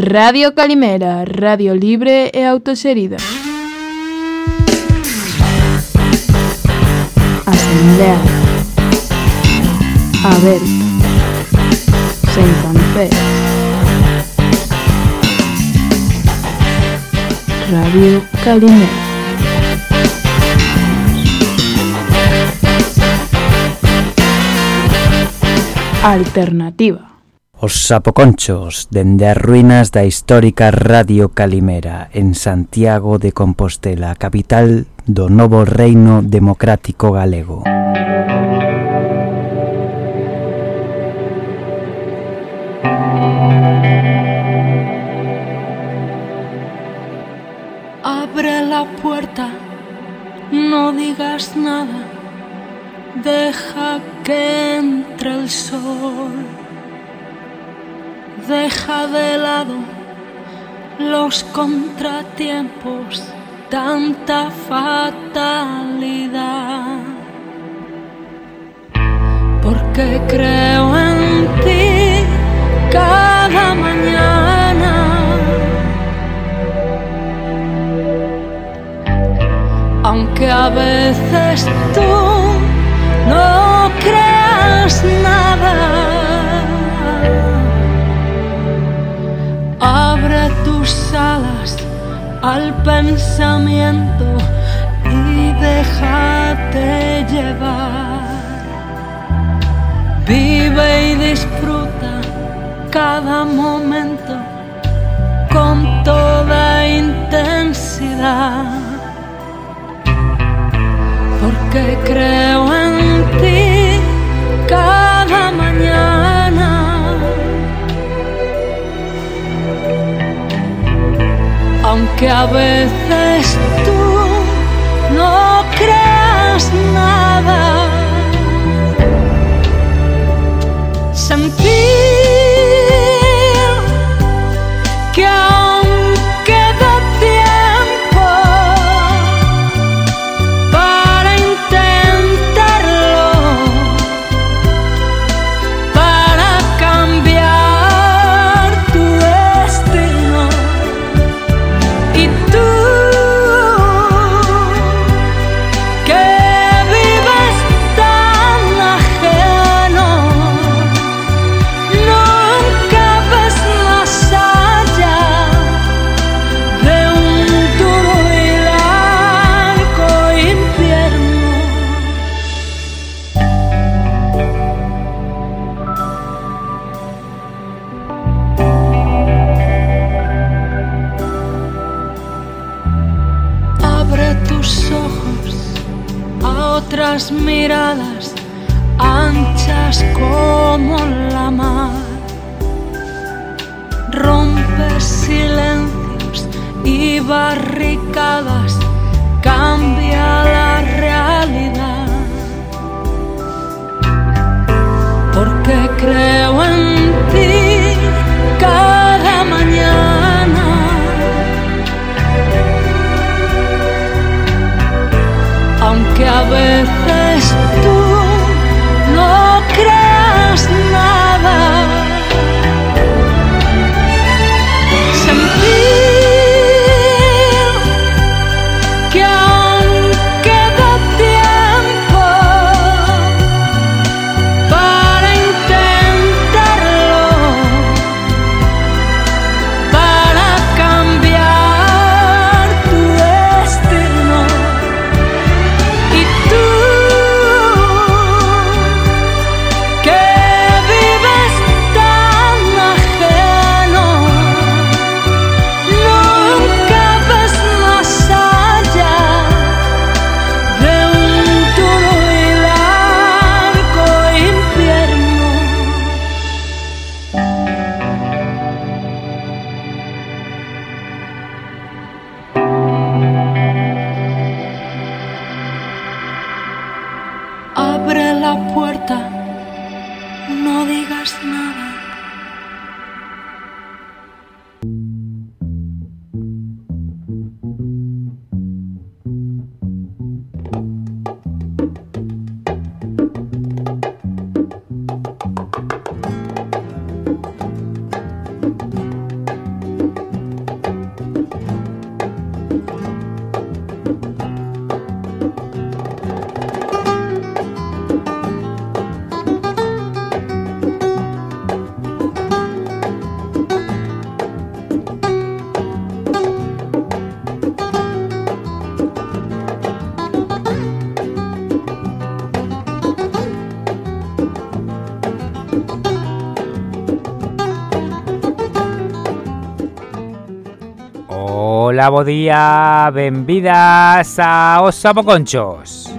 Radio Calimera, radio libre e autoserida. Asamblea. A ver. Sen. Radio Calimera. Alternativa. Os sapoconchos dende as ruínas da histórica Radio Calimera en Santiago de Compostela, capital do novo reino democrático galego. Abre la puerta, no digas nada, deja que entre el sol, deja de lado los contratiempos, tanta fatalidad, porque creo en ti cada mañana. aunque a veces tú no creas nada. Tus alas al pensamiento y déjate llevar. Vive y disfruta cada momento con toda intensidad porque creo en ti cada mañana. Aunque a veces tú no creas nada, aunque Hola, bo día, benvidas a Os Sapoconchos.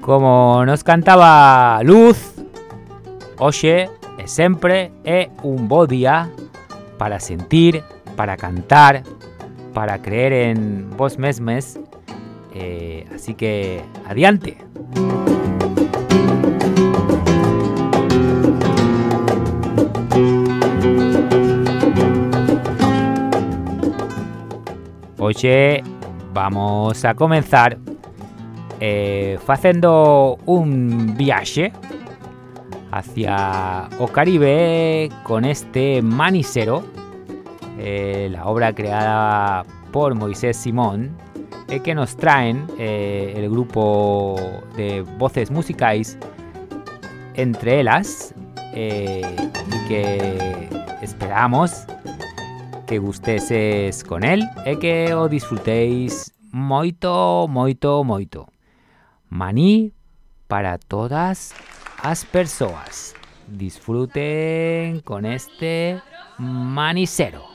Como nos cantaba Luz, oye, es siempre é un bo día para sentir, para cantar, para creer en vos mesmes. Eh, así que, adiante. Oye, vamos a comenzar eh, haciendo un viaje hacia o Caribe con este manicero, eh, la obra creada por Moisés Simón, eh, que nos traen eh, el grupo de voces musicales entre ellas y que esperamos que gustéis con él y que os disfrutéis moito, moito, moito. Maní para todas las personas. Disfruten con este manicero.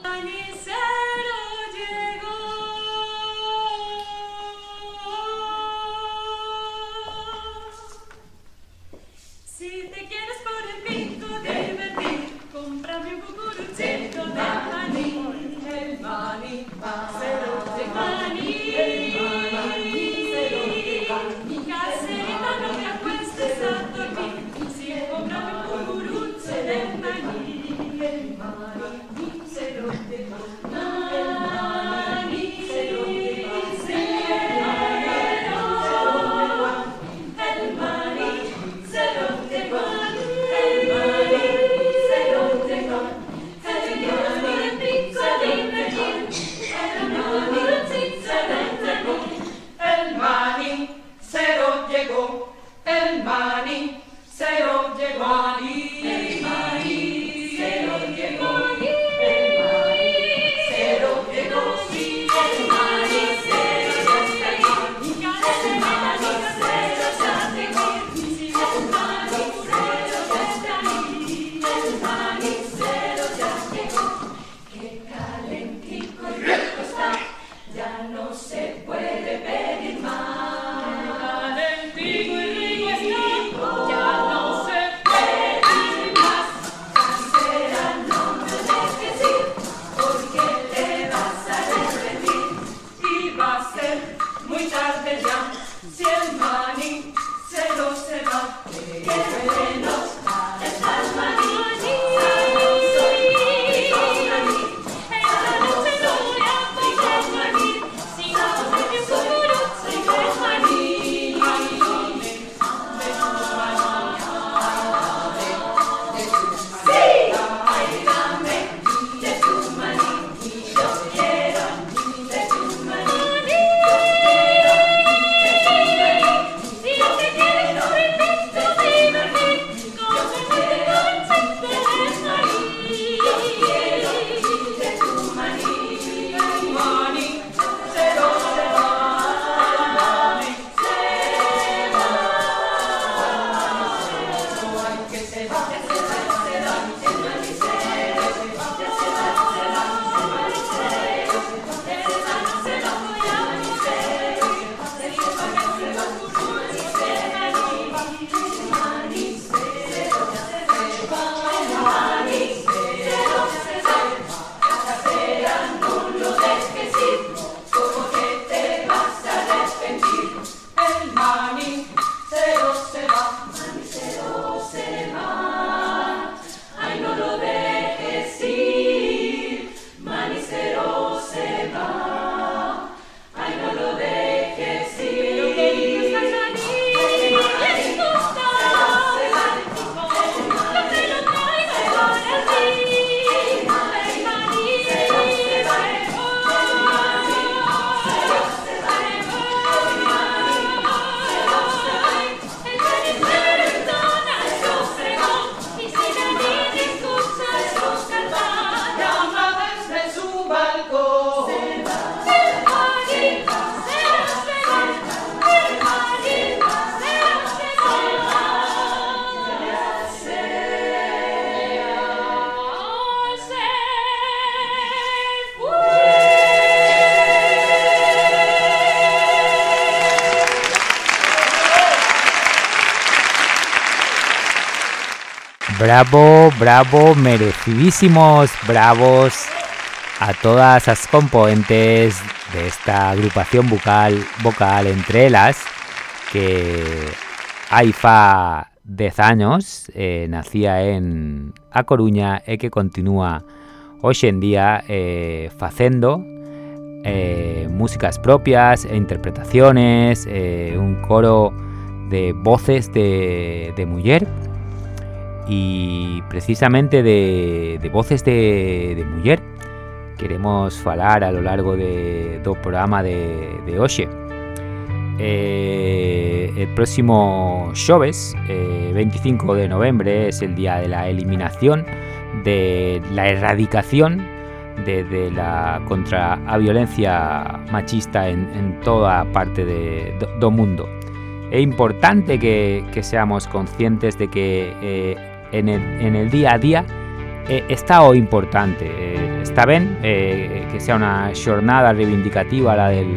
Bravo, bravo, merecidísimos bravos a todas las componentes de esta agrupación vocal, vocal entre las que hay fa 10 años eh, nacía en A Coruña y que continúa hoy en día eh, facendo eh, músicas propias e interpretaciones, eh, un coro de voces de, de mujer y precisamente de, voces de, de mujer queremos falar a lo largo de, do programa de, de. Eh, el próximo xoves, eh, 25 de noviembre, es el día de la eliminación, de la erradicación de, la contra a violencia machista en, toda parte de, do, do mundo. É importante que, que seamos conscientes de que eh, en, el, en el día a día eh, está o importante. Eh, está ben eh, que sea unha xornada reivindicativa la del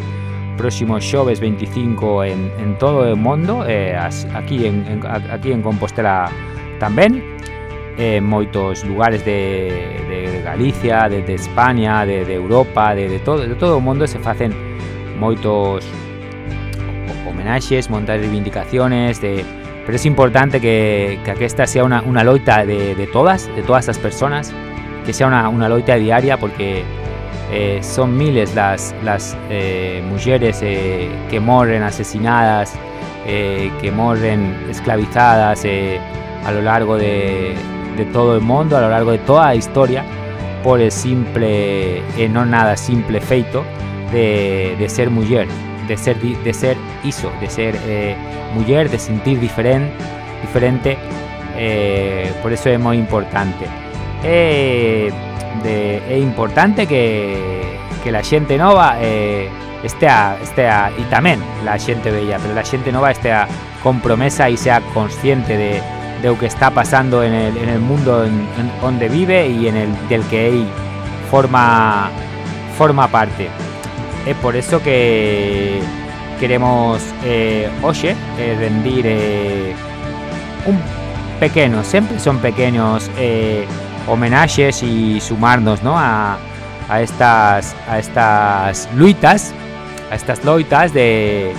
próximo xoves 25 en, en todo o mundo eh, aquí, en, en, aquí en Compostela tamén en moitos lugares de, de Galicia, de, de España, de, de Europa, de, de, todo, de todo o mundo se facen moitos homenaxes, montar reivindicaciones, de, pero es importante que, que aquesta sea una, una loita de, de todas, de todas as personas, que sea una, una loita diaria porque eh, son miles las, las eh, mujeres eh, que morren asesinadas, eh, que morren esclavizadas eh, a lo largo de, de todo el mundo, a lo largo de toda a historia, por el simple, e non nada simple feito de, de ser muller, de ser de ser iso, de ser eh, muller, de sentir diferente, diferente, eh, por eso é moi importante. De, é importante que, que la xente nova eh, estea, estea, e tamén la xente bella, pero la xente nova estea compromesa e sea consciente de, de lo que está pasando en el, en el mundo en, en donde vive y en el del que él forma, forma parte. Es por eso que queremos eh, hoxe eh, rendir eh, un pequeño, siempre son pequeños homenajes y sumarnos ¿no? a, estas a estas luitas, a estas loitas de,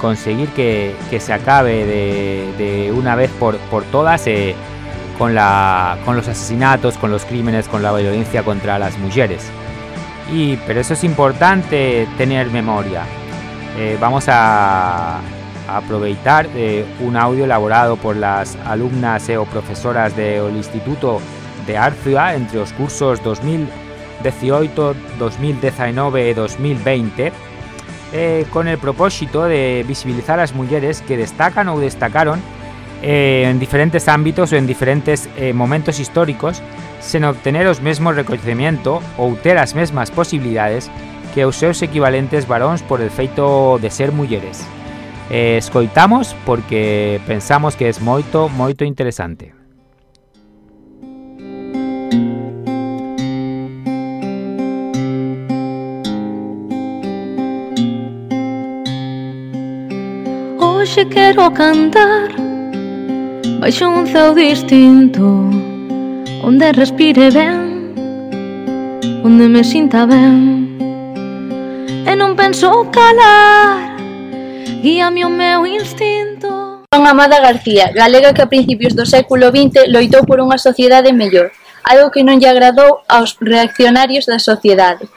conseguir que, se acabe de, una vez por, todas con los asesinatos, con los crímenes, con la violencia contra las mujeres. Y, pero eso es importante tener memoria. Eh, vamos a, a aproveitar eh, un audio elaborado por las alumnas eh, o profesoras del Instituto de Arcia entre los cursos 2018, 2019 y 2020 eh, con el propósito de visibilizar a las mujeres que destacan o destacaron eh, en diferentes ámbitos o en diferentes eh, momentos históricos sen obtener os mesmos reconocimiento ou ter as mesmas posibilidades que os seus equivalentes varóns por el feito de ser mulleres. Eh, escoitamos porque pensamos que es moito, moito interesante. Hoxe quero cantar Baixo un céu distinto Onde respire ben Onde me sinta ben E non penso calar Guíame o meu instinto. Son Amada García, galega que a principios do século XX loitou por unha sociedade mellor algo que non lle agradou aos reaccionarios da sociedade.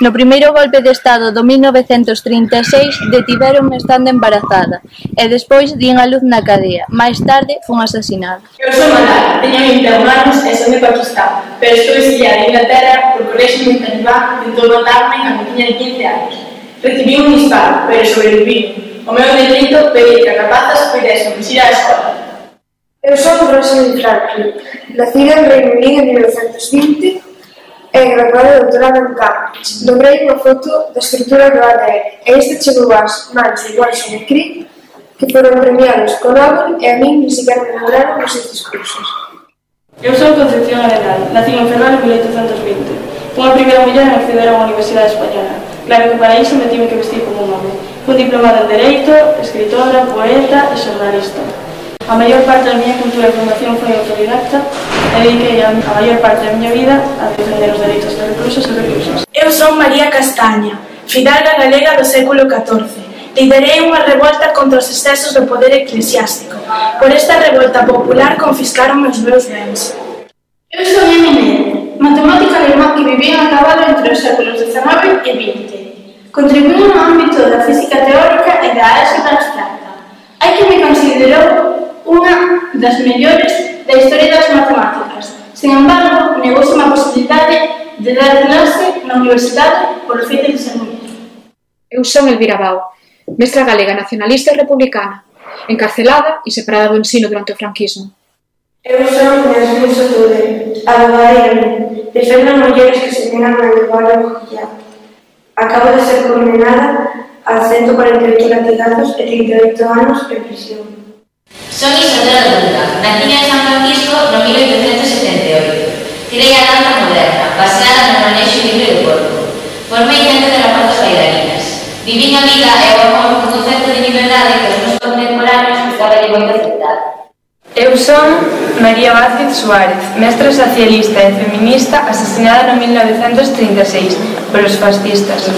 No primeiro golpe de Estado do 1936 detiveronme estando embarazada e despois din a luz na cadea. Mais tarde fun asesinada. Eu sou malá, teño 20 anos e son de Pakistán, pero estou exiliada en Inglaterra porque o régimen talibán tentou matarme cando tiña 15 anos. Recibí un disparo, pero sobreviví. O meu delito pedi que a capazas pudesen fugir á escola, Eu son Rosalía Franklin, nacida en Reino Unido en 1920 e graduada e doutorada en Cambridge. Dobrei unha foto da estrutura do ADN e este chegou ás mans de Watson e Crick que foron premiados con Nobel e a min ni siquiera me lembraron os seus discursos. Eu sou Concepción Arenal, nací en Ferrol en 1820. Fui a primeira muller en acceder a unha universidade española. Claro que para iso me tive que vestir como un home. Fui diplomada en Dereito, escritora, poeta e xornalista. A maior parte da miña cultura e formación foi autodidacta e dediquei a, a maior parte da miña vida a defender os dereitos de reclusos e reclusas. Eu son María Castaña, fidalga galega do século XIV, liderei unha revolta contra os excesos do poder eclesiástico. Por esta revolta popular confiscaron os meus bens. Eu son Eminem, matemática alemá que vivía a cabalo entre os séculos XIX e XX. Contribuí no ámbito da física teórica e da álgebra abstracta. Hai que me considerou unha das mellores da historia das matemáticas. Sen embargo, negouse unha posibilidade de dar clase na universidade por feito de ser muller. Eu son Elvira Bau, mestra galega nacionalista e republicana, encarcelada e separada do ensino durante o franquismo. Eu son Nesmin Sotude, abogadeira, defendo mulleres que se negan a levar a. Acabo de ser condenada a 148 latigazos e 38 anos en prisión. Son Isadora de Luca, nacida en San Francisco no 1878. Tirei a danza moderna, baseada no manexo libre do corpo. Formei gente de rapazos bailarinas. Vivín a vida e o amor con concepto de liberdade que os meus contemporáneos ficaba de moito aceptar. Eu son María Vázquez Suárez, mestra socialista e feminista asesinada no 1936 polos fascistas.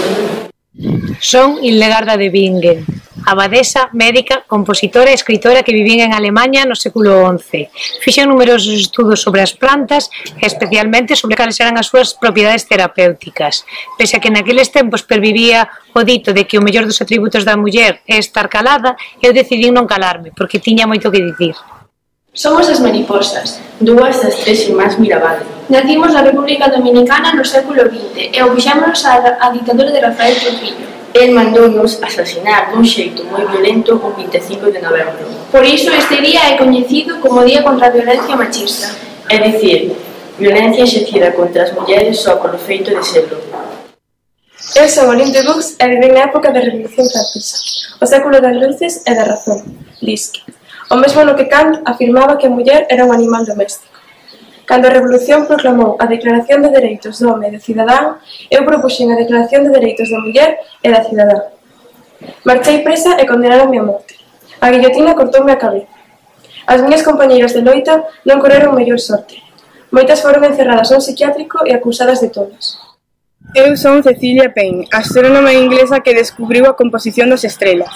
Son Hildegarda de Bingen, abadesa, médica, compositora e escritora que vivín en Alemania no século XI. Fixen numerosos estudos sobre as plantas e especialmente sobre cales eran as súas propiedades terapéuticas. Pese a que naqueles tempos pervivía o dito de que o mellor dos atributos da muller é estar calada, eu decidí non calarme, porque tiña moito que dicir. Somos as mariposas, dúas das tres irmás Mirabal. Nacimos na República Dominicana no século XX e opuxámonos á, á ditadura de Rafael Trujillo el mandounos asasinar dun xeito moi violento o 25 de novembro. Por iso este día é coñecido como Día contra a Violencia Machista. É dicir, violencia exercida contra as mulleres só polo feito de serlo. Eu sou Olín de Lux e vivi na época da Revolución Francesa, o século das luces e da razón, disque. O mesmo no que Kant afirmaba que a muller era un animal doméstico. Cando a Revolución proclamou a Declaración de Dereitos do Home e do Cidadán, eu propuxen a Declaración de Dereitos da Muller e da Cidadá. Marchei presa e condenaronme a morte. A guillotina cortoume a cabeza. As miñas compañeiras de loita non correron mellor sorte. Moitas foron encerradas nun psiquiátrico e acusadas de todas. Eu son Cecilia Payne, astrónoma inglesa que descubriu a composición das estrelas.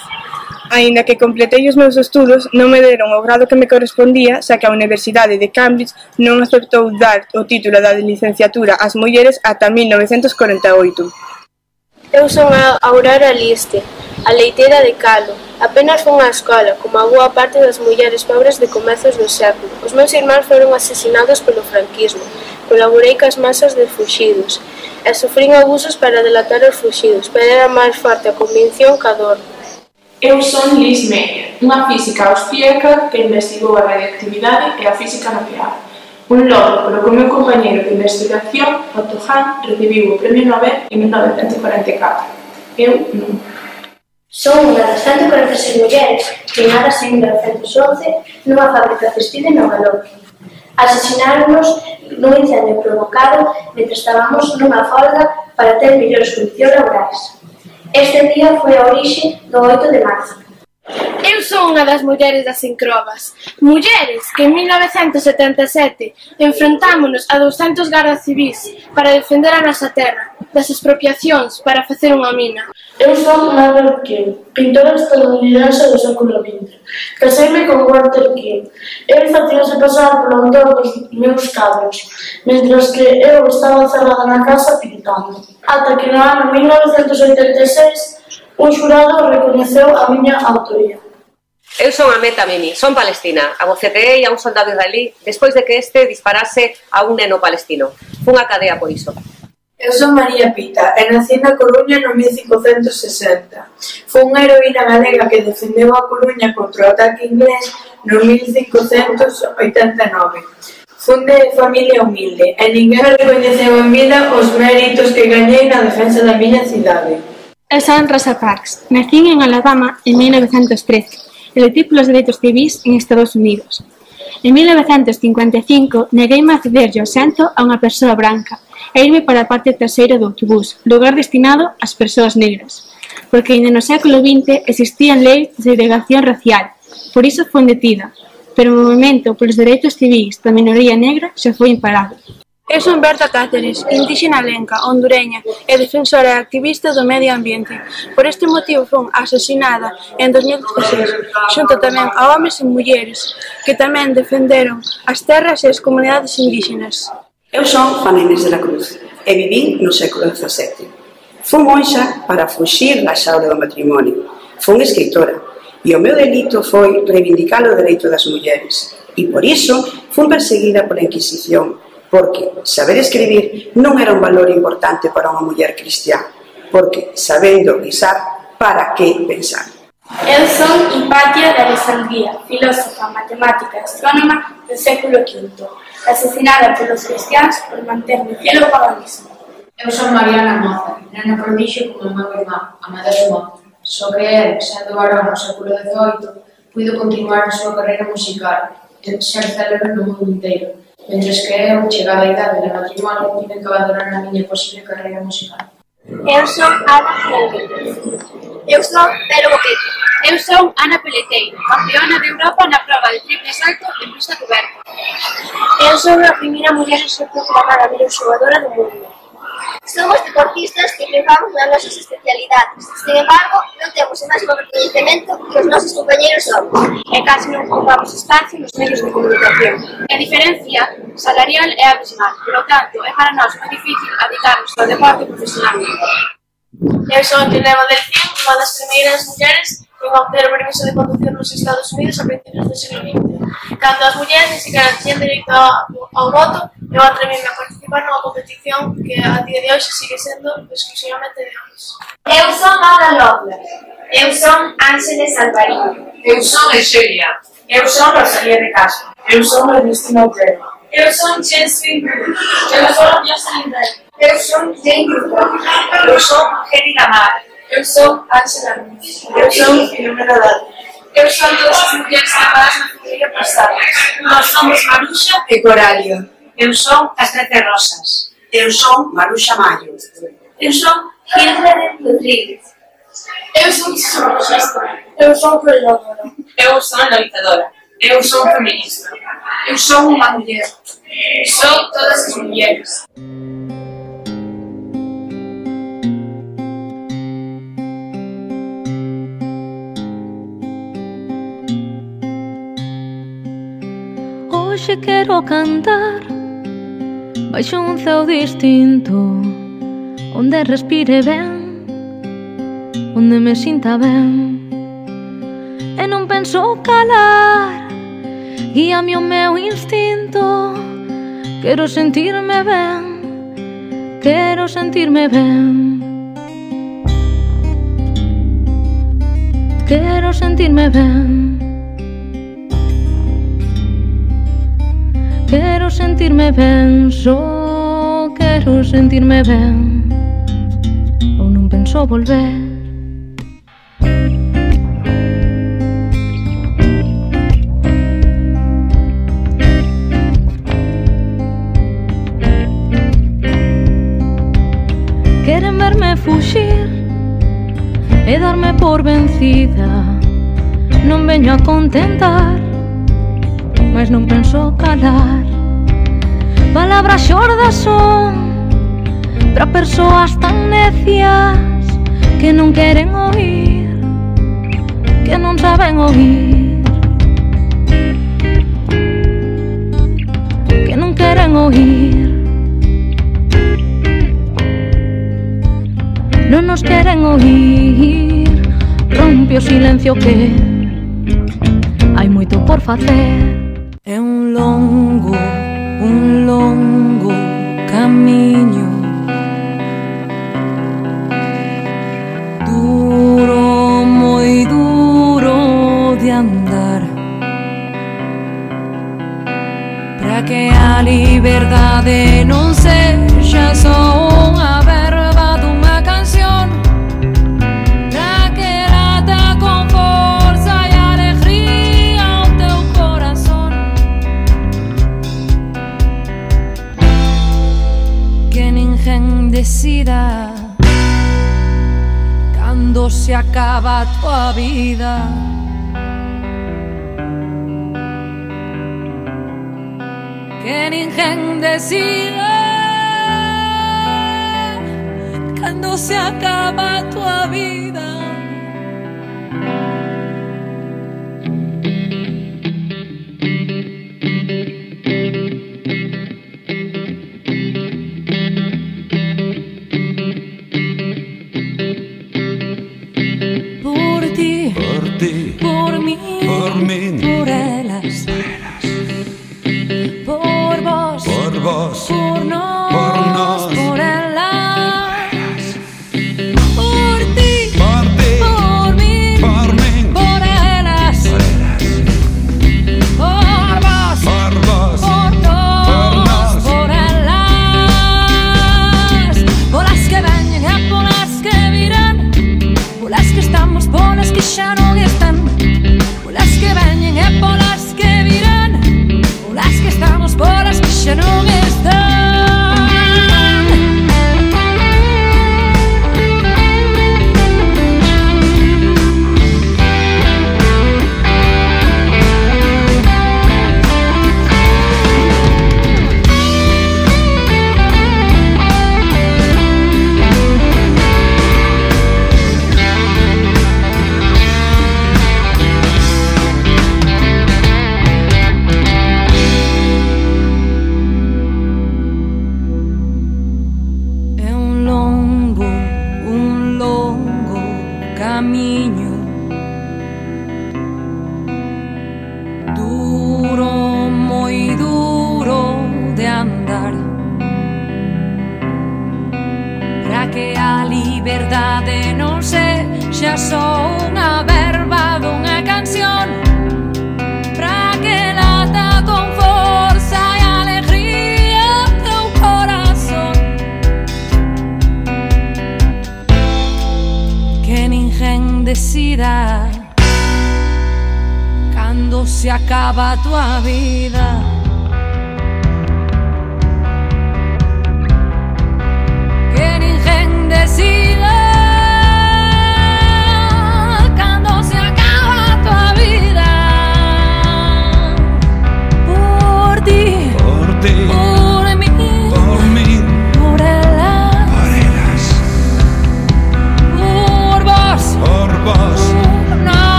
Aínda que completei os meus estudos, non me deron o grado que me correspondía, xa que a Universidade de Cambridge non aceptou dar o título da licenciatura ás mulleres ata 1948. Eu son a Aurora Liste, a leiteira de Calo. Apenas fun á escola, como a boa parte das mulleres pobres de comezos do século. Os meus irmáns foron asesinados polo franquismo. Colaborei cas masas de fuxidos e sofrín abusos para delatar os fuxidos, pero era máis forte a convicción que a dor. Eu son Liz Meyer, unha física austríaca que investigou a radioactividade e a física nuclear. Un logro polo que o meu compañeiro de investigación, Otto Hahn, recibiu o Premio Nobel en 1944. Eu non. Son unha das 146 mulleres queimadas en 1911 nunha fábrica textil en Nova York. Asasinaronos nun incendio provocado mentre estábamos nunha folga para ter mellores condicións laborais. Este día foi a orixe do 8 de marzo. Eu son unha das mulleres das encrobas. Mulleres que en 1977 enfrentámonos a 200 gardas civis para defender a nosa terra das expropiacións para facer unha mina. Eu son Margaret King, pintora estadounidense do século XX. Caseime con Walter King. El facíase pasar polo autor dos meus cadros, mentras que eu estaba cerrada na casa pintando. Ata que no ano 1986 un xurado recoñeceu a miña autoría. Eu son a Meta Mimi, son palestina. Abofeteei a un soldado israelí despois de que este disparase a un neno palestino. Fun a cadea por iso. Eu son María Pita e nací na Coruña no 1560. Fui unha heroína galega que defendeu a Coruña contra o ataque inglés no 1589. Fun de familia humilde e ninguén recoñeceu en vida os méritos que gañei na defensa da miña cidade. Eu son Rosa Parks, nacín en Alabama en 1913 e lutei polos dereitos civis en Estados Unidos. En 1955 negueime a cederlle o sento a unha persoa branca, e irme para a parte traseira do autobús, lugar destinado ás persoas negras, porque ainda no século XX existían leis de segregación racial, por iso foi detida, pero o movimento polos dereitos civis da minoría negra xa foi imparable. Eu son Berta Cáceres, indígena lenca, hondureña e defensora e activista do medio ambiente. Por este motivo foi asesinada en 2016, xunto tamén a homes e mulleres que tamén defenderon as terras e as comunidades indígenas. Eu son Juan Inés de la Cruz e vivín no século XVII. Fun monxa para fuxir da xaula do matrimonio. Fun escritora e o meu delito foi reivindicar o dereito das mulleres. E por iso fun perseguida pola Inquisición, porque saber escribir non era un valor importante para unha muller cristiá, porque sabendo guisar, para que pensar? Eu son Hipatia de Alexandría, filósofa, matemática e astrónoma do século V, asesinada polos cristiáns por manter no fiel o paganismo. Eu son Mariana Moza, nena prodixio como o meu irmán, Amadeo Moza. Só que el, sendo varón no século XVIII, puido continuar a súa carreira musical, e ser célebre no mundo inteiro, mentres que eu, chegada a idade de matrimonio, tive que abandonar a miña posible carreira musical. Eu son Ana Rodríguez. Eu son Pedro Boquete. Eu son Ana Peleteiro, campeona de Europa na prova de triple salto en pista coberta. Eu son a primeira muller a ser proclamada a mellor xogadora do mundo. Somos deportistas que levamos nas nosas especialidades. Sin embargo, non temos o máximo reconhecimento que os nosos compañeros homens. E casi non ocupamos espacio nos medios de comunicación. A diferencia salarial é abismal, polo tanto, é para nós moi difícil adicarnos ao deporte profesionalmente. Eu son Geneva Delfín, unha das primeiras mulleres en obter o permiso de conducir nos Estados Unidos a principios do siglo XX. Cando as mulleres ni sequera direito dereito ao voto, eu atrevime a participar nunha competición que a día de hoxe sigue sendo exclusivamente de homens. Eu son Mada Lobler. Eu son Ángeles Alvariño. Eu son Exelia. Eu son Rosalía de Castro. Eu son Ernestina Utrera. Eu son Jessie. Eu son Jocelyn Dell. Eu son Jane Grupo. Eu son Angélica Mar. Eu son Ángela Ruiz. Eu son Filomena Dal. Eu son todas as mulleres capadas na familia Pastadas. Nós somos Maruxa e Coralio. Eu son as Trece Rosas. Eu son Maruxa Mayo. Eu son Hilde Rodríguez. Eu son psicologista. Eu son coreógrafa. Eu son analizadora. Eu son feminista. Eu son unha muller. Son todas as mulleres. hoxe quero cantar Baixo un céu distinto Onde respire ben Onde me sinta ben. E non penso calar Guíame o meu instinto Quero sentirme ben Quero sentirme ben. Quero sentirme ben. Quero sentirme ben, só quero sentirme ben Ou non penso volver. Queren verme fuxir e darme por vencida. Non veño a contentar mas non penso calar. Palabras xordas son Para persoas tan necias Que non queren oír Que non saben oír Que non queren oír. Non nos queren oír Rompe o silencio que Hai moito por facer. Longo, un longo camiño Duro, moi duro de andar. Para que a liberdade non sexa só cuando se acaba tu vida. Que ingen decida cuando se acaba tu vida.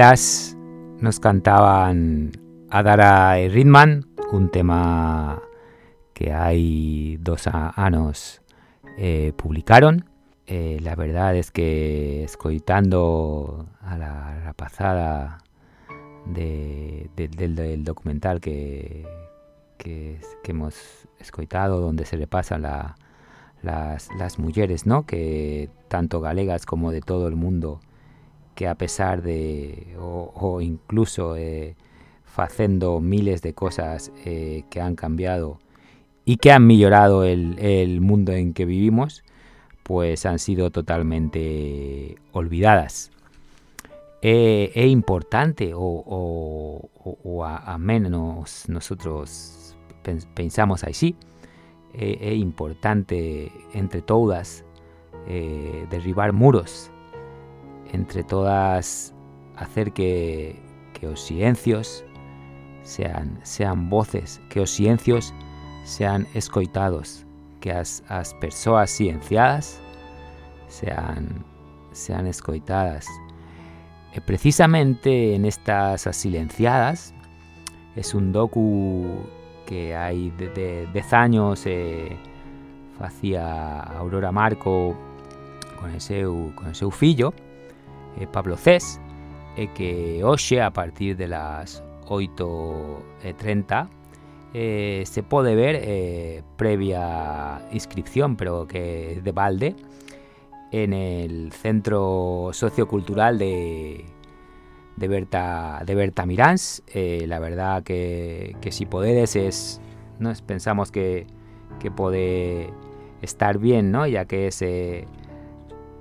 Nos cantaban Adara e Ritman, un tema que hai dos a- anos eh, publicaron. Eh, la verdad es que escoitando a la rapazada de- de- del, documental que, que, que hemos escoitado, donde se repasan la, las, las mujeres, ¿no? que tanto galegas como de todo el mundo, que a pesar de, o, o incluso eh, facendo miles de cosas eh, que han cambiado y que han mejorado el, mundo en que vivimos, pues han sido totalmente olvidadas. É, é importante ou- ou a, a menos nosotros pen- pensamos así, é, é importante entre todas eh, derribar muros, entre todas hacer que, que os silencios sean, sean voces, que os silencios sean escoitados, que as, as persoas silenciadas sean, sean escoitadas. E precisamente en estas as silenciadas es un docu que hai de, de 10 años eh, Aurora Marco con el seu, con el fillo eh, Pablo Cés e que hoxe a partir de las 8.30 eh, se pode ver eh, previa inscripción pero que de balde en el Centro Sociocultural de, de, Berta, de Berta Mirans. Eh, la verdad que, que si podedes es, nos pensamos que, que pode estar bien, ¿no? ya que es eh,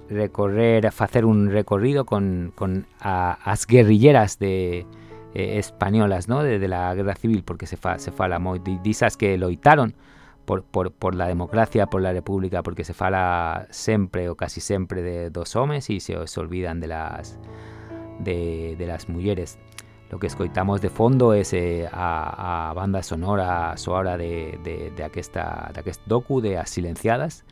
recorrer, hacer un recorrido con, con a, as guerrilleras de eh, españolas, ¿no? De, de, la guerra civil, porque se fa, se disas que loitaron por, por, por la democracia, por la república, porque se fala sempre o casi sempre de dos homes y se, se olvidan de las de, de las mujeres. Lo que escoitamos de fondo es eh, a, a banda sonora sonora de, de, de, aquesta, d'aquest docu de As Silenciadas,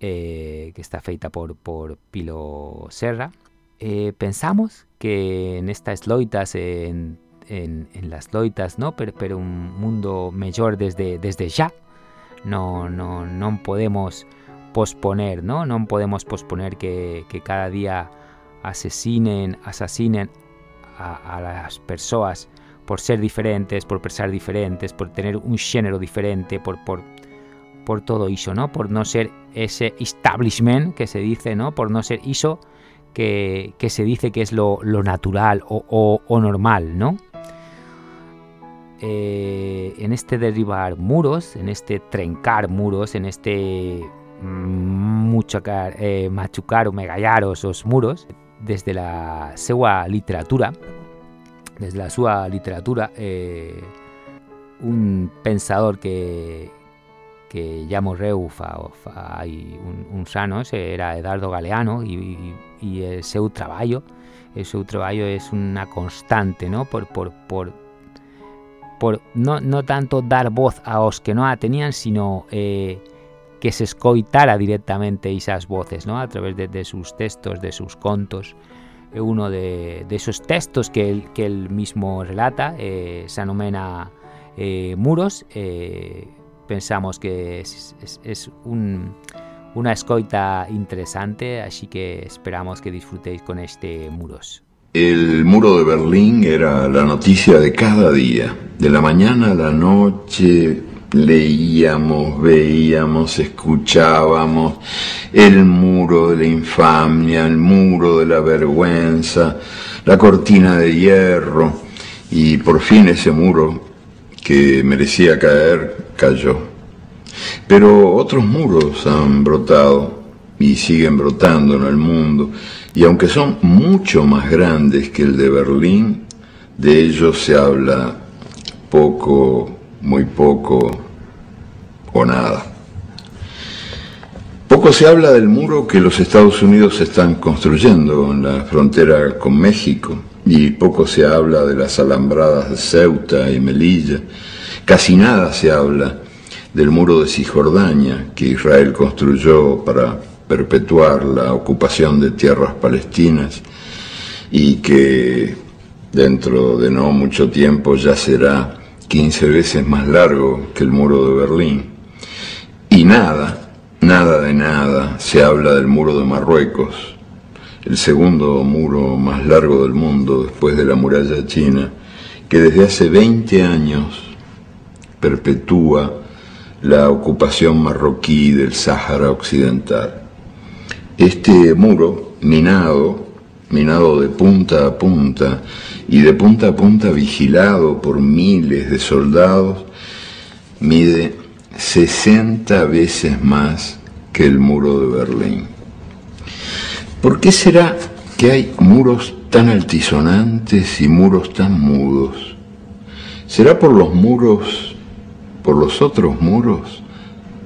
eh, que está feita por, por Pilo Serra. Eh, pensamos que en estas loitas, en, en, las loitas, ¿no? pero, pero un mundo mellor desde, desde ya, no, no, non podemos posponer, ¿no? Non podemos posponer que, que cada día asesinen, asasinen a, las persoas por ser diferentes, por pensar diferentes, por tener un xénero diferente, por, por todo iso, ¿no? Por no ser ese establishment que se dice, ¿no? Por no ser iso que, que se dice que es lo, lo natural o, o, normal, ¿no? Eh, en este derribar muros, en este trencar muros, en este muchacar, eh, machucar o megallar os muros, desde la seua literatura, desde la súa literatura, eh, un pensador que, que ya morreu fa, un, uns era Edardo Galeano e, e, e o seu traballo o seu traballo é unha constante no? por, por, por, no, no tanto dar voz aos que non a tenían sino eh, que se escoitara directamente esas voces ¿no? a través de, sus textos, de sus contos uno de, esos textos que él, mismo relata eh, se eh, Muros eh, pensamos que es, es, un, una escoita interesante, así que esperamos que disfrutéis con este Muros. El muro de Berlín era la noticia de cada día, de la mañana a la noche leíamos, veíamos, escuchábamos el muro de la infamia, el muro de la vergüenza, la cortina de hierro y por fin ese muro que merecía caer cayó. Pero otros muros han brotado y siguen brotando en el mundo, y aunque son mucho más grandes que el de Berlín, de ellos se habla poco, muy poco o nada. Poco se habla del muro que los Estados Unidos están construyendo en la frontera con México, y poco se habla de las alambradas de Ceuta y Melilla, Casi nada se habla del muro de Cisjordania que Israel construyó para perpetuar la ocupación de tierras palestinas y que dentro de no mucho tiempo ya será 15 veces más largo que el muro de Berlín. Y nada, nada de nada se habla del muro de Marruecos, el segundo muro más largo del mundo después de la muralla china, que desde hace 20 años perpetúa la ocupación marroquí del Sáhara Occidental. Este muro, minado, minado de punta a punta y de punta a punta vigilado por miles de soldados, mide 60 veces más que el muro de Berlín. ¿Por qué será que hay muros tan altisonantes y muros tan mudos? ¿Será por los muros por los otros muros,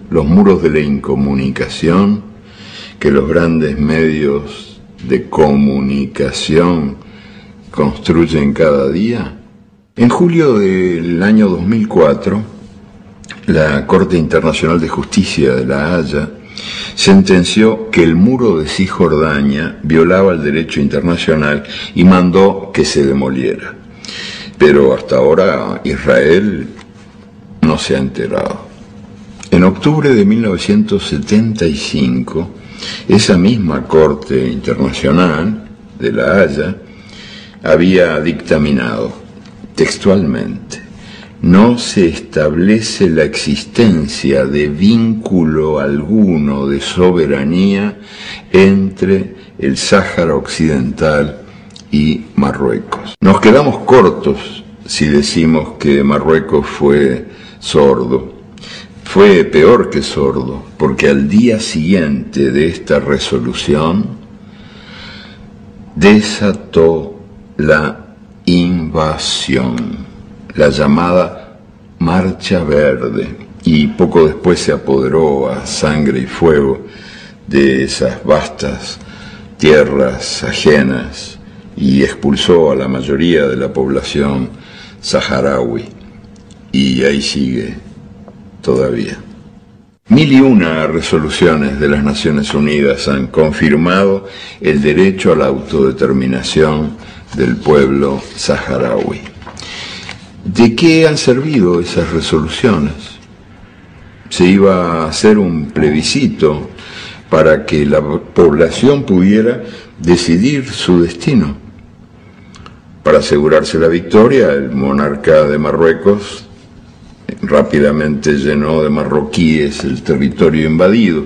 los muros de la incomunicación que los grandes medios de comunicación construyen cada día? En julio del año 2004, la Corte Internacional de Justicia de La Haya sentenció que el muro de Cisjordania violaba el derecho internacional y mandó que se demoliera. Pero hasta ahora Israel no se ha enterado. En octubre de 1975, esa misma Corte Internacional de La Haya había dictaminado textualmente, no se establece la existencia de vínculo alguno de soberanía entre el Sáhara Occidental y Marruecos. Nos quedamos cortos si decimos que Marruecos fue sordo. fue peor que sordo, porque al día siguiente de esta resolución desató la invasión, la llamada Marcha Verde, y poco después se apoderó a sangre y fuego de esas vastas tierras ajenas y expulsó a la mayoría de la población saharaui. Y ahí sigue todavía. Mil y una resoluciones de las Naciones Unidas han confirmado el derecho a la autodeterminación del pueblo saharaui. ¿De qué han servido esas resoluciones? Se iba a hacer un plebiscito para que la población pudiera decidir su destino. Para asegurarse la victoria, el monarca de Marruecos rápidamente llenó de marroquíes el territorio invadido,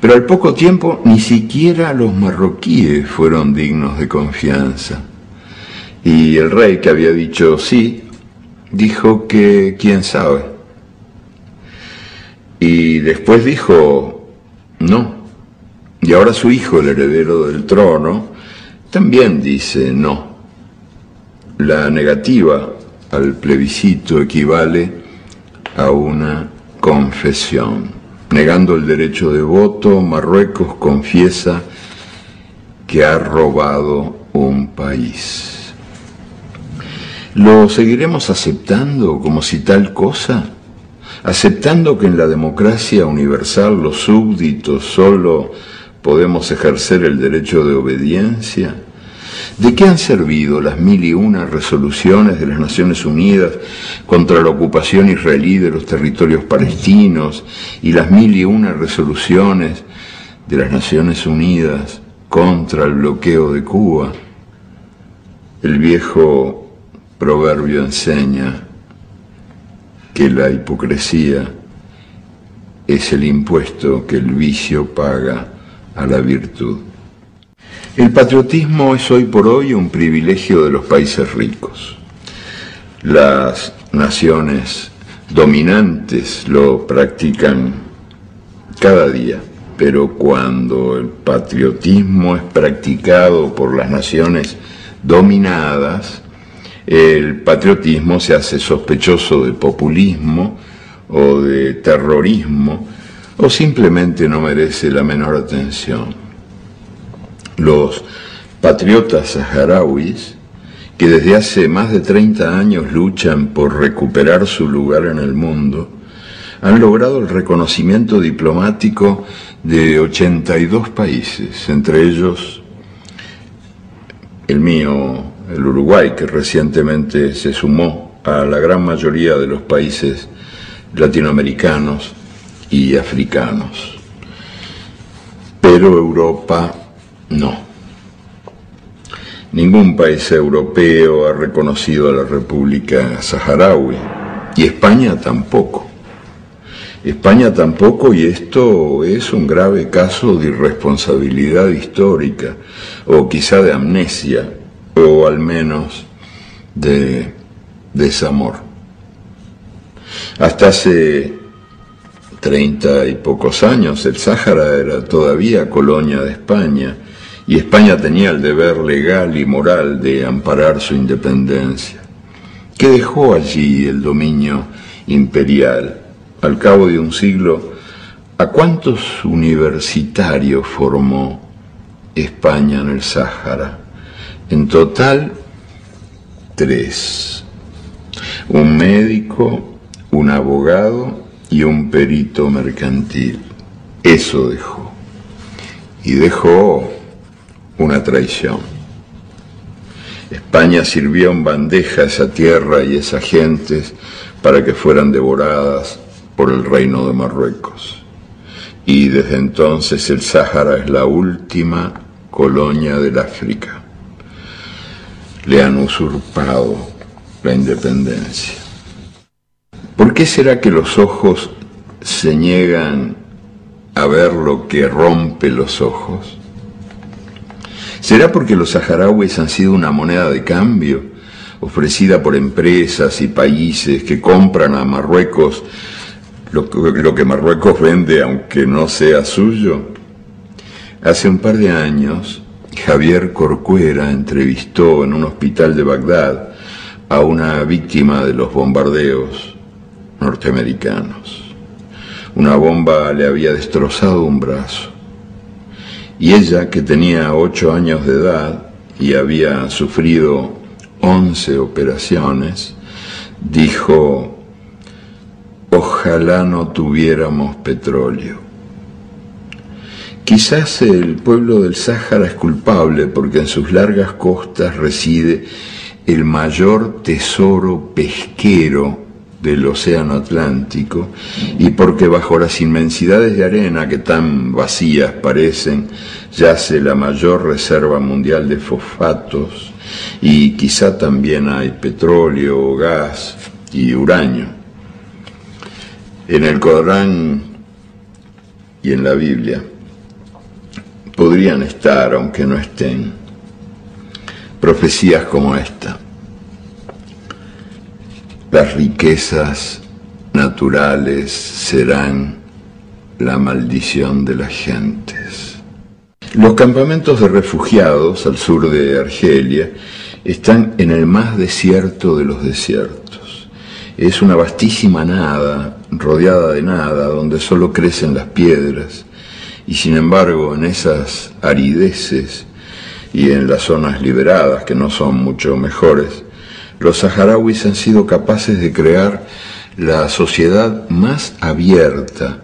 pero al poco tiempo ni siquiera los marroquíes fueron dignos de confianza. Y el rey que había dicho sí, dijo que quién sabe. Y después dijo no. Y ahora su hijo, el heredero del trono, también dice no. La negativa al plebiscito equivale a una confesión. Negando el derecho de voto, Marruecos confiesa que ha robado un país. ¿Lo seguiremos aceptando como si tal cosa? ¿Aceptando que en la democracia universal los súbditos solo podemos ejercer el derecho de obediencia? ¿De qué han servido las mil y una resoluciones de las Naciones Unidas contra la ocupación israelí de los territorios palestinos y las mil y una resoluciones de las Naciones Unidas contra el bloqueo de Cuba? El viejo proverbio enseña que la hipocresía es el impuesto que el vicio paga a la virtud. El patriotismo es hoy por hoy un privilegio de los países ricos. Las naciones dominantes lo practican cada día, pero cuando el patriotismo es practicado por las naciones dominadas, el patriotismo se hace sospechoso de populismo o de terrorismo o simplemente no merece la menor atención los patriotas saharauis, que desde hace más de 30 años luchan por recuperar su lugar en el mundo, han logrado el reconocimiento diplomático de 82 países, entre ellos el mío, el Uruguay, que recientemente se sumó a la gran mayoría de los países latinoamericanos y africanos. Pero Europa no. Ningún país europeo ha reconocido a la República Saharaui y España tampoco. España tampoco y esto es un grave caso de irresponsabilidad histórica o quizá de amnesia o al menos de desamor. Hasta hace treinta y pocos años el Sáhara era todavía colonia de España y España tenía el deber legal y moral de amparar su independencia. ¿Qué dejó allí el dominio imperial? Al cabo de un siglo, ¿a cuántos universitarios formó España en el Sáhara? En total, tres. Un médico, un abogado y un perito mercantil. Eso dejó. Y dejó una traición. España sirvió en bandeja esa tierra y esas gentes para que fueran devoradas por el reino de Marruecos. Y desde entonces el Sáhara es la última colonia del África. Le han usurpado la independencia. ¿Por qué será que los ojos se niegan a ver lo que rompe los ojos? ¿Será porque los saharauis han sido una moneda de cambio ofrecida por empresas y países que compran a Marruecos lo, lo que Marruecos vende aunque no sea suyo. Hace un par de años, Javier Corcuera entrevistó en un hospital de Bagdad a una víctima de los bombardeos norteamericanos. Una bomba le había destrozado un brazo. Y ella, que tenía ocho años de edad y había sufrido 11 operaciones, dijo, ojalá no tuviéramos petróleo. Quizás el pueblo del Sáhara es culpable porque en sus largas costas reside el mayor tesoro pesquero del Océano Atlántico y porque bajo las inmensidades de arena que tan vacías parecen yace la mayor reserva mundial de fosfatos y quizá también hay petróleo, gas y uranio. En el Corán y en la Biblia podrían estar, aunque no estén, profecías como esta. Las riquezas naturales serán la maldición de las gentes. Los campamentos de refugiados al sur de Argelia están en el más desierto de los desiertos. Es una vastísima nada, rodeada de nada, donde solo crecen las piedras, y sin embargo en esas arideces y en las zonas liberadas, que no son mucho mejores, los saharauis han sido capaces de crear la sociedad más abierta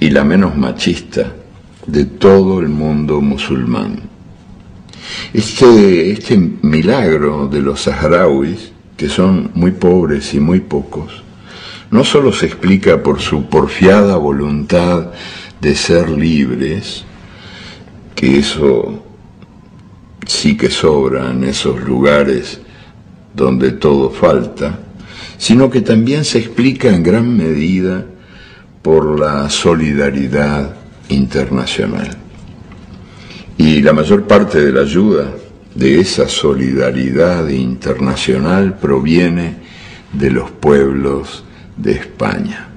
y la menos machista de todo el mundo musulmán. Este, este milagro de los saharauis, que son muy pobres y muy pocos, no solo se explica por su porfiada voluntad de ser libres, que eso sí que sobra en esos lugares donde todo falta, sino que también se explica en gran medida por la solidaridad internacional. Y la mayor parte de la ayuda de esa solidaridad internacional proviene de los pueblos de España.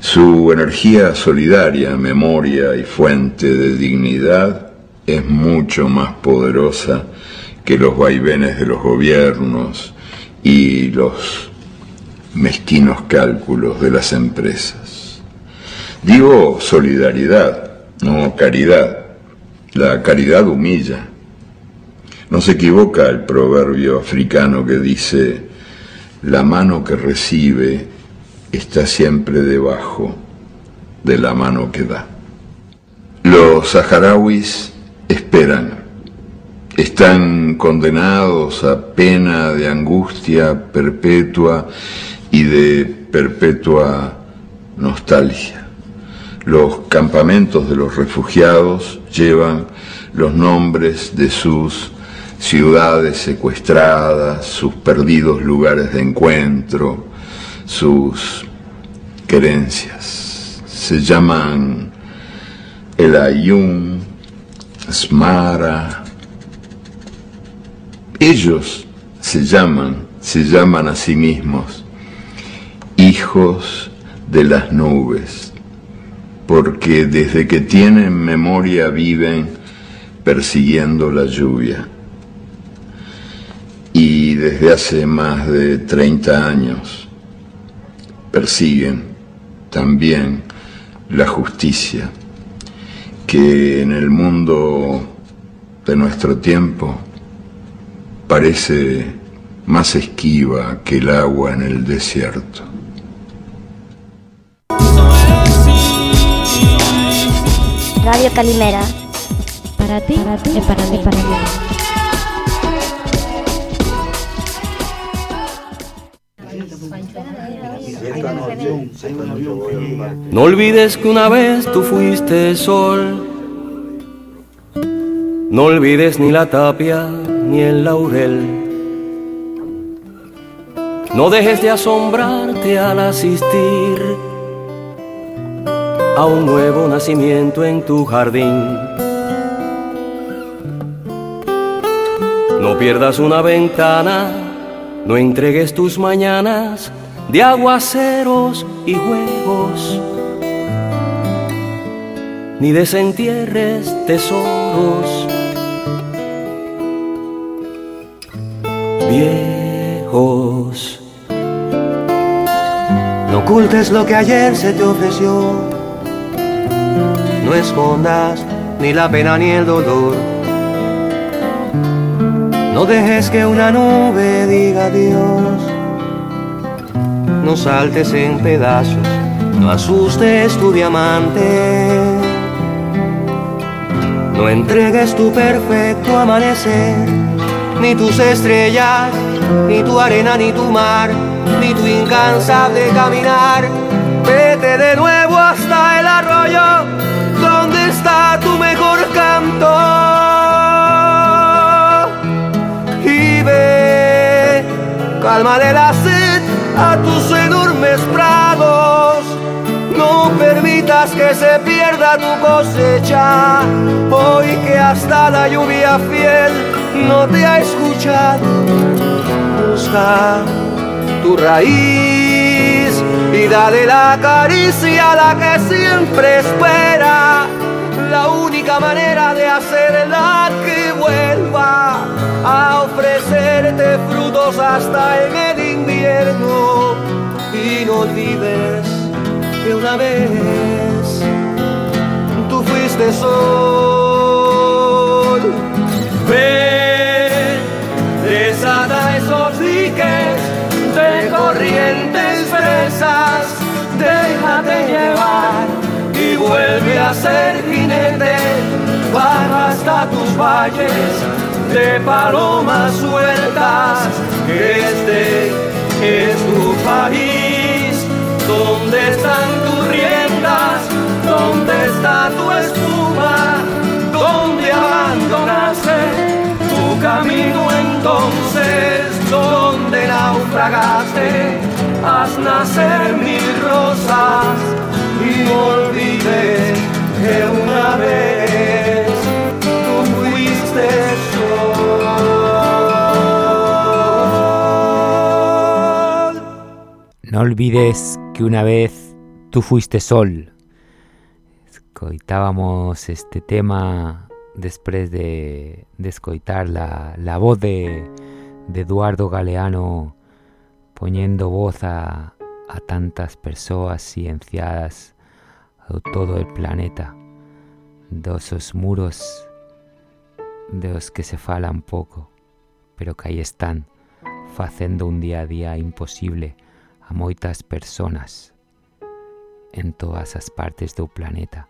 Su energía solidaria, memoria y fuente de dignidad es mucho más poderosa que los vaivenes de los gobiernos y los mezquinos cálculos de las empresas. Digo solidaridad, no caridad. La caridad humilla. No se equivoca el proverbio africano que dice, la mano que recibe está siempre debajo de la mano que da. Los saharauis esperan, están condenados a pena de angustia perpetua y de perpetua nostalgia. Los campamentos de los refugiados llevan los nombres de sus ciudades secuestradas, sus perdidos lugares de encuentro, sus querencias. Se llaman El Ayun, Smara. Ellos se llaman, se llaman a sí mismos hijos de las nubes, porque desde que tienen memoria viven persiguiendo la lluvia. Y desde hace más de 30 años persiguen también la justicia, que en el mundo de nuestro tiempo parece más esquiva que el agua en el desierto. Radio Calimera. Para ti, para ti, para mí, para mí. No olvides que una vez tú fuiste sol. No olvides ni la tapia ni el laurel. No dejes de asombrarte al asistir a un nuevo nacimiento en tu jardín. No pierdas una ventana, no entregues tus mañanas, de aguaceros y juegos, ni desentierres tesoros viejos. No ocultes lo que ayer se te ofreció, no escondas ni la pena ni el dolor. No dejes que una nube diga adiós. No saltes en pedazos, no asustes tu diamante. No entregues tu perfecto amanecer, ni tus estrellas, ni tu arena, ni tu mar, ni tu incansable caminar. Vete de nuevo hasta el arroyo, donde está tu mejor canto. Y ve, calma de la sed a tus enormes prados. No permitas que se pierda tu cosecha, hoy que hasta la lluvia fiel no te ha escuchado. Busca tu raíz y dale la caricia a la que siempre espera. La única manera de hacerla que vuelva a ofrecerte frutos hasta en el invierno. Y no olvides que una vez tú fuiste sol. Ven, desata esos diques de corrientes fresas, déjate llevar y vuelve a ser jinete, baja hasta tus valles de palomas sueltas, este es tu país, donde están tus riendas, donde está tu espuma, donde abandonaste tu camino entonces, donde naufragaste, haz nacer mil rosas y no olvides que una vez tú fuiste sol. No olvides que una vez tú fuiste sol. Escoitábamos este tema después de, de, escoitar la, la voz de, de Eduardo Galeano poñendo voz a, a tantas persoas cienciadas do todo el planeta dos os muros dos que se falan pouco pero que aí están facendo un día a día imposible a moitas personas en todas as partes do planeta.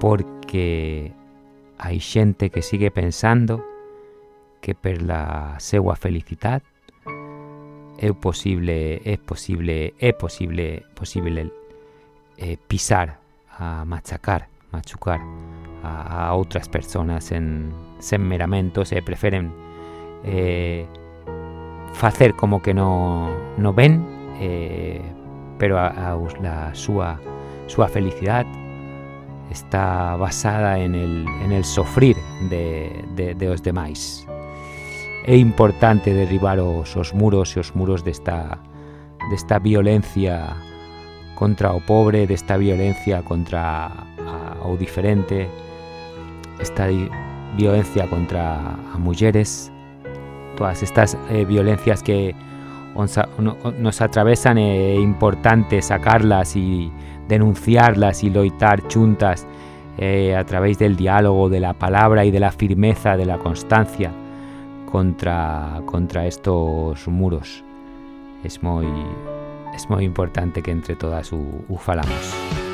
Porque hai xente que sigue pensando que per la seua felicitat é posible, é posible, é posible, posible eh, pisar, a machacar, machucar a, a outras persoas en sen meramentos e eh, facer como que no, no ven eh, pero a, a, a súa, súa felicidade está basada en el, en el sofrir de, de, de os demais. Importante derribar os, os muros e os muros desta, desta violencia contra o pobre, desta violencia contra o diferente, esta violencia contra a mulleres, todas estas eh, violencias que nos atravesan é importante sacarlas e denunciarlas y loitar chuntas eh, a través del diálogo, de la palabra y de la firmeza, de la constancia contra, contra estos muros. Es muy, es muy importante que entre todas u, u falamos.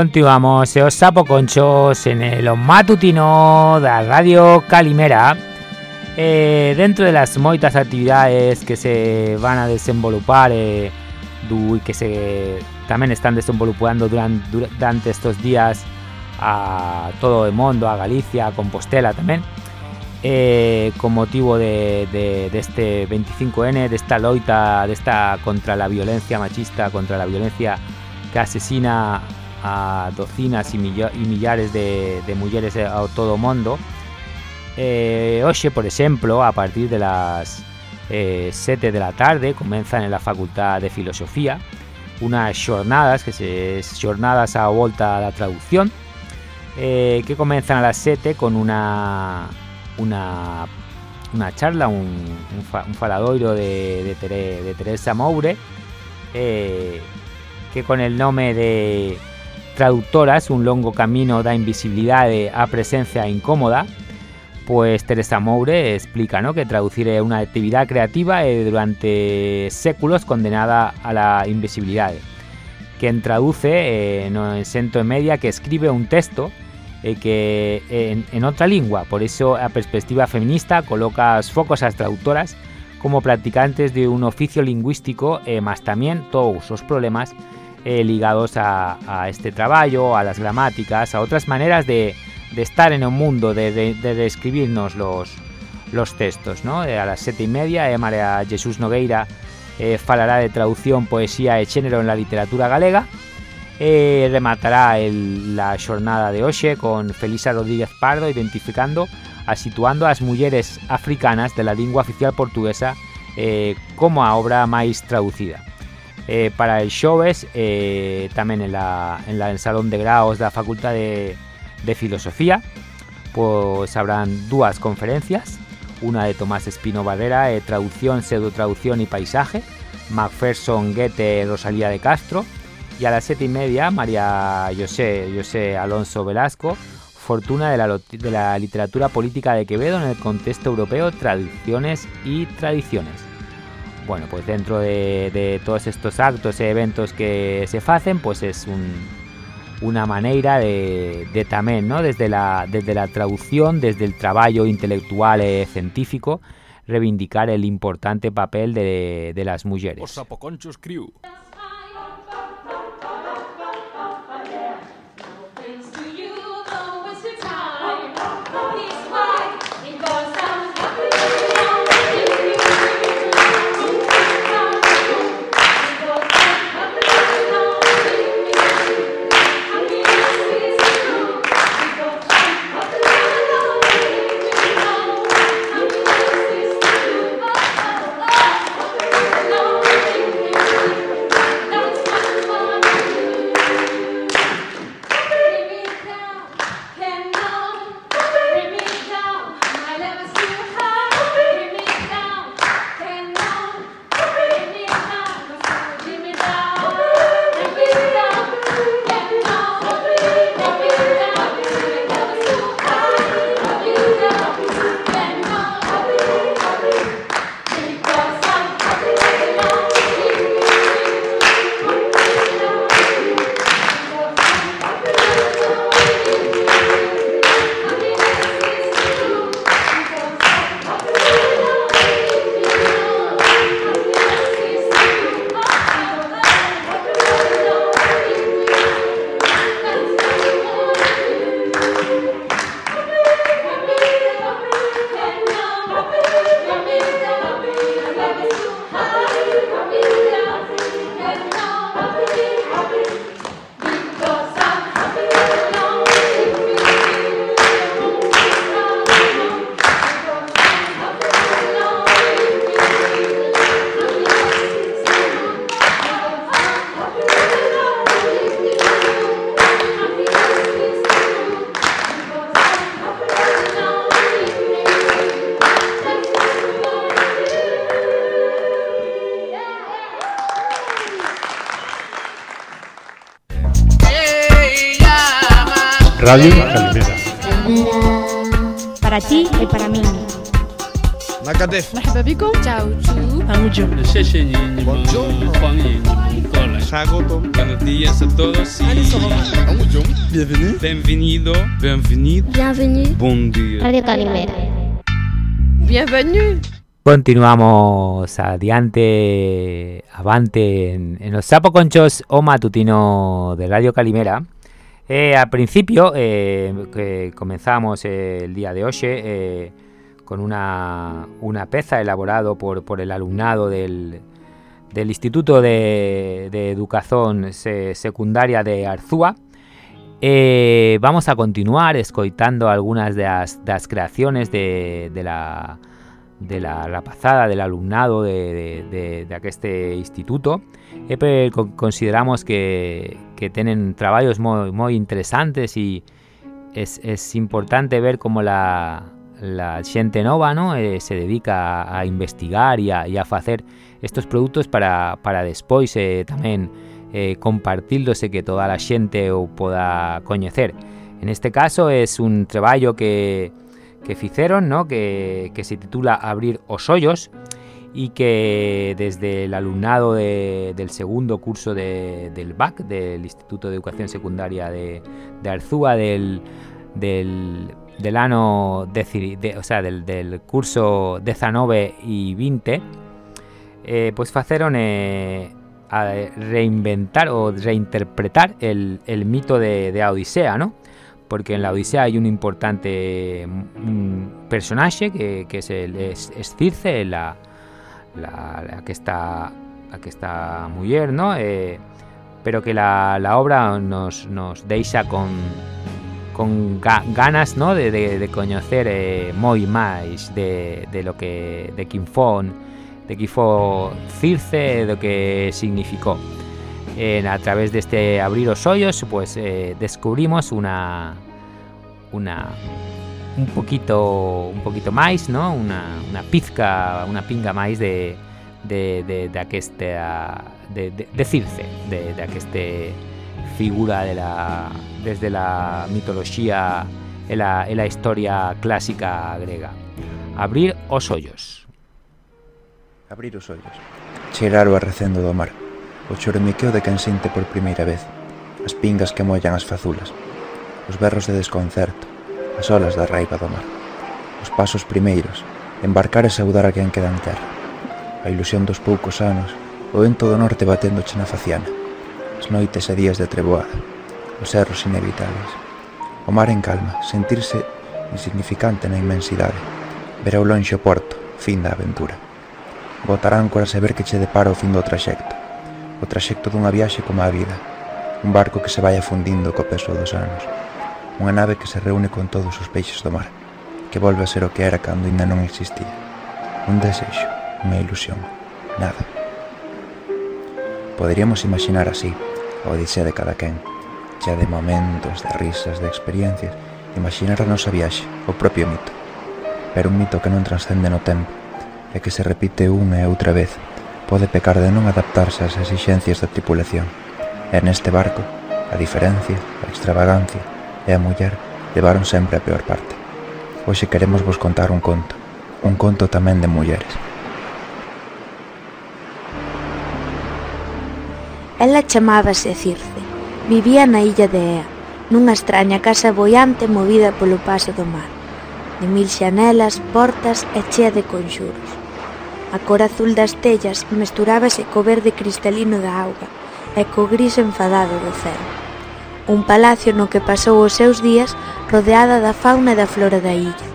Continuamos e os sapoconchos en el matutino da Radio Calimera. Eh, Dentro de las moitas actividades que se van a desenvolupar eh, que se tamén están desenvolupando durante, durante estos días a todo o mundo, a Galicia, a Compostela tamén eh, con motivo de, de, deste 25N, desta loita desta contra la violencia machista, contra la violencia que asesina a docinas e millares de, de mulleres ao todo mundo. Eh, por exemplo, a partir de las eh, 7 de la tarde comenzan en la Facultad de Filosofía unas xornadas que se xornadas a volta da traducción eh, que comenzan a las 7 con una una charla, un, un, fa, un faladoiro de, de, Tere, de Teresa Moure eh, que con el nome de Traductoras, un longo camino da invisibilidade á presencia incómoda, pues Teresa Moure explica ¿no? que traducir é unha actividad creativa durante séculos condenada a la invisibilidade. Quen traduce eh, no exento en media que escribe un texto e que en, en outra lingua, por iso a perspectiva feminista coloca os focos ás traductoras como practicantes de un oficio lingüístico e más tamén todos os problemas eh, ligados a, a este traballo, a las gramáticas, a outras maneras de, de estar en un mundo, de, de, de describirnos los, los textos. ¿no? A las sete e media, eh, María Jesús Nogueira eh, falará de traducción, poesía e xénero en la literatura galega. Eh, rematará el, la xornada de hoxe con Felisa Rodríguez Pardo identificando a situando as mulleres africanas de la lingua oficial portuguesa eh, como a obra máis traducida. Eh, para el xoves, eh, tamén en la, en la en Salón de Graos da Facultad de, de Filosofía, pues habrán dúas conferencias, una de Tomás Espino Barrera, eh, Traducción, Pseudotraducción y Paisaje, Macpherson, Goethe, Rosalía de Castro, y a las siete y media María José, José Alonso Velasco, Fortuna de la, de la literatura política de Quevedo en el contexto europeo, tradiciones y tradiciones. Bueno, pues dentro de, todos estos actos e eventos que se hacen, pues es un, una manera de, de tamén, ¿no? desde, la, desde la traducción, desde el traballo intelectual e científico, reivindicar el importante papel de, de las mulleres. Calimera. Bienvenue Continuamos adiante, avante en, en los sapoconchos o matutino de Radio Calimera. Eh, al principio, eh, que comenzamos eh, el día de hoy eh, con una, una peza elaborado por, por el alumnado del, del Instituto de, de Educación Se- Secundaria de Arzúa. Eh, vamos a continuar escoitando algunas de las creaciones de, de la de la rapazada, del alumnado de, de, de, este instituto e con, consideramos que, que tienen trabajos muy, muy interesantes y es, es importante ver cómo la, la xente nova ¿no? Eh, se dedica a, a investigar y a, y a estos productos para, para despois eh, eh, compartirlos e que toda a xente o poda coñecer. En este caso es un traballo que, que fixeron, ¿no? que, que se titula Abrir os ollos y que desde el alumnado de, del segundo curso de, del BAC, del Instituto de Educación Secundaria de, de Arzúa, del, del, del ano o sea, del, del curso 19 y 20, eh, pues eh, a reinventar o reinterpretar el, mito de, Odisea, ¿no? porque en la Odisea hay un importante un personaje que, que es, el, Circe, la, la, la aquesta, aquesta muller, no? Eh, pero que la, la obra nos, nos deixa con, con ga, ganas ¿no? de, coñecer eh, moi máis de, lo que de Quinfón de Quifo Circe do que significó a través de este abrir os ollos pues eh, descubrimos una una un poquito un poquito máis, ¿no? Una, una pizca, una pinga máis de de de de aquesta de, de, de Circe, de, de figura de la desde la mitoloxía e la, e la historia clásica grega. Abrir os ollos. Abrir os ollos. Cheirar o arrecendo do mar. O choromiqueo de quen sinte por primeira vez. As pingas que mollan as fazulas. Os berros de desconcerto. As olas da raiva do mar. Os pasos primeiros. Embarcar e saudar a quen queda en terra. A ilusión dos poucos anos. O vento do norte batendo na faciana. As noites e días de treboada. Os erros inevitables, O mar en calma. Sentirse insignificante na inmensidade. Ver ao lonxe o porto. Fin da aventura botar áncoras e ver que che depara o fin do traxecto. O traxecto dunha viaxe como a vida. Un barco que se vai afundindo co peso dos anos. Unha nave que se reúne con todos os peixes do mar, que volve a ser o que era cando ainda non existía. Un desexo, unha ilusión, nada. Poderíamos imaginar así a odisea de cada quen, xa de momentos, de risas, de experiencias, imaginar a nosa viaxe, o propio mito. Pero un mito que non transcende no tempo, e que se repite unha e outra vez, pode pecar de non adaptarse ás exixencias da tripulación. E neste barco, a diferencia, a extravagancia e a muller levaron sempre a peor parte. Hoxe queremos vos contar un conto, un conto tamén de mulleres. Ela chamábase Circe. Vivía na illa de Ea, nunha extraña casa boiante movida polo paso do mar, de mil xanelas, portas e chea de conxuros. A cor azul das tellas mesturábase co verde cristalino da auga e co gris enfadado do céu. Un palacio no que pasou os seus días rodeada da fauna e da flora da illa,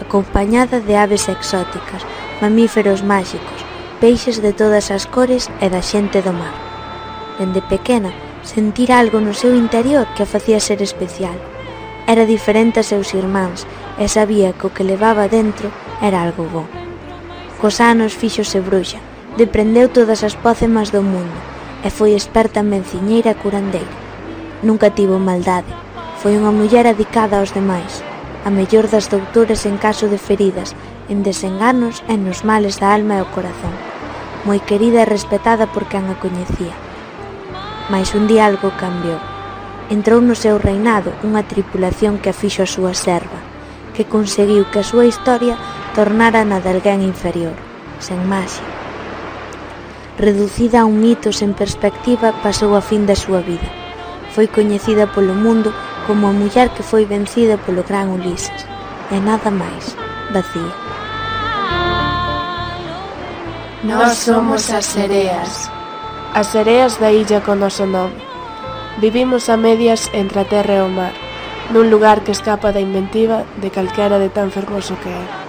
acompañada de aves exóticas, mamíferos máxicos, peixes de todas as cores e da xente do mar. Dende pequena, sentir algo no seu interior que a facía ser especial. Era diferente a seus irmáns e sabía que o que levaba dentro era algo bo. Cos anos fíxose bruxa, deprendeu todas as pócemas do mundo e foi experta menciñeira curandeira. Nunca tivo maldade, foi unha muller adicada aos demais, a mellor das doutoras en caso de feridas, en desenganos e nos males da alma e o corazón. Moi querida e respetada por quen a coñecía. Mais un día algo cambiou. Entrou no seu reinado unha tripulación que a fixo a súa serva, que conseguiu que a súa historia tornárana de alguén inferior, sen máxia. Reducida a un mito sen perspectiva, pasou a fin da súa vida. Foi coñecida polo mundo como a muller que foi vencida polo gran Ulises, e nada máis, vacía. Nós somos as sereas, as sereas da illa con noso nome. Vivimos a medias entre a terra e o mar, nun lugar que escapa da inventiva de calquera de tan fermoso que é.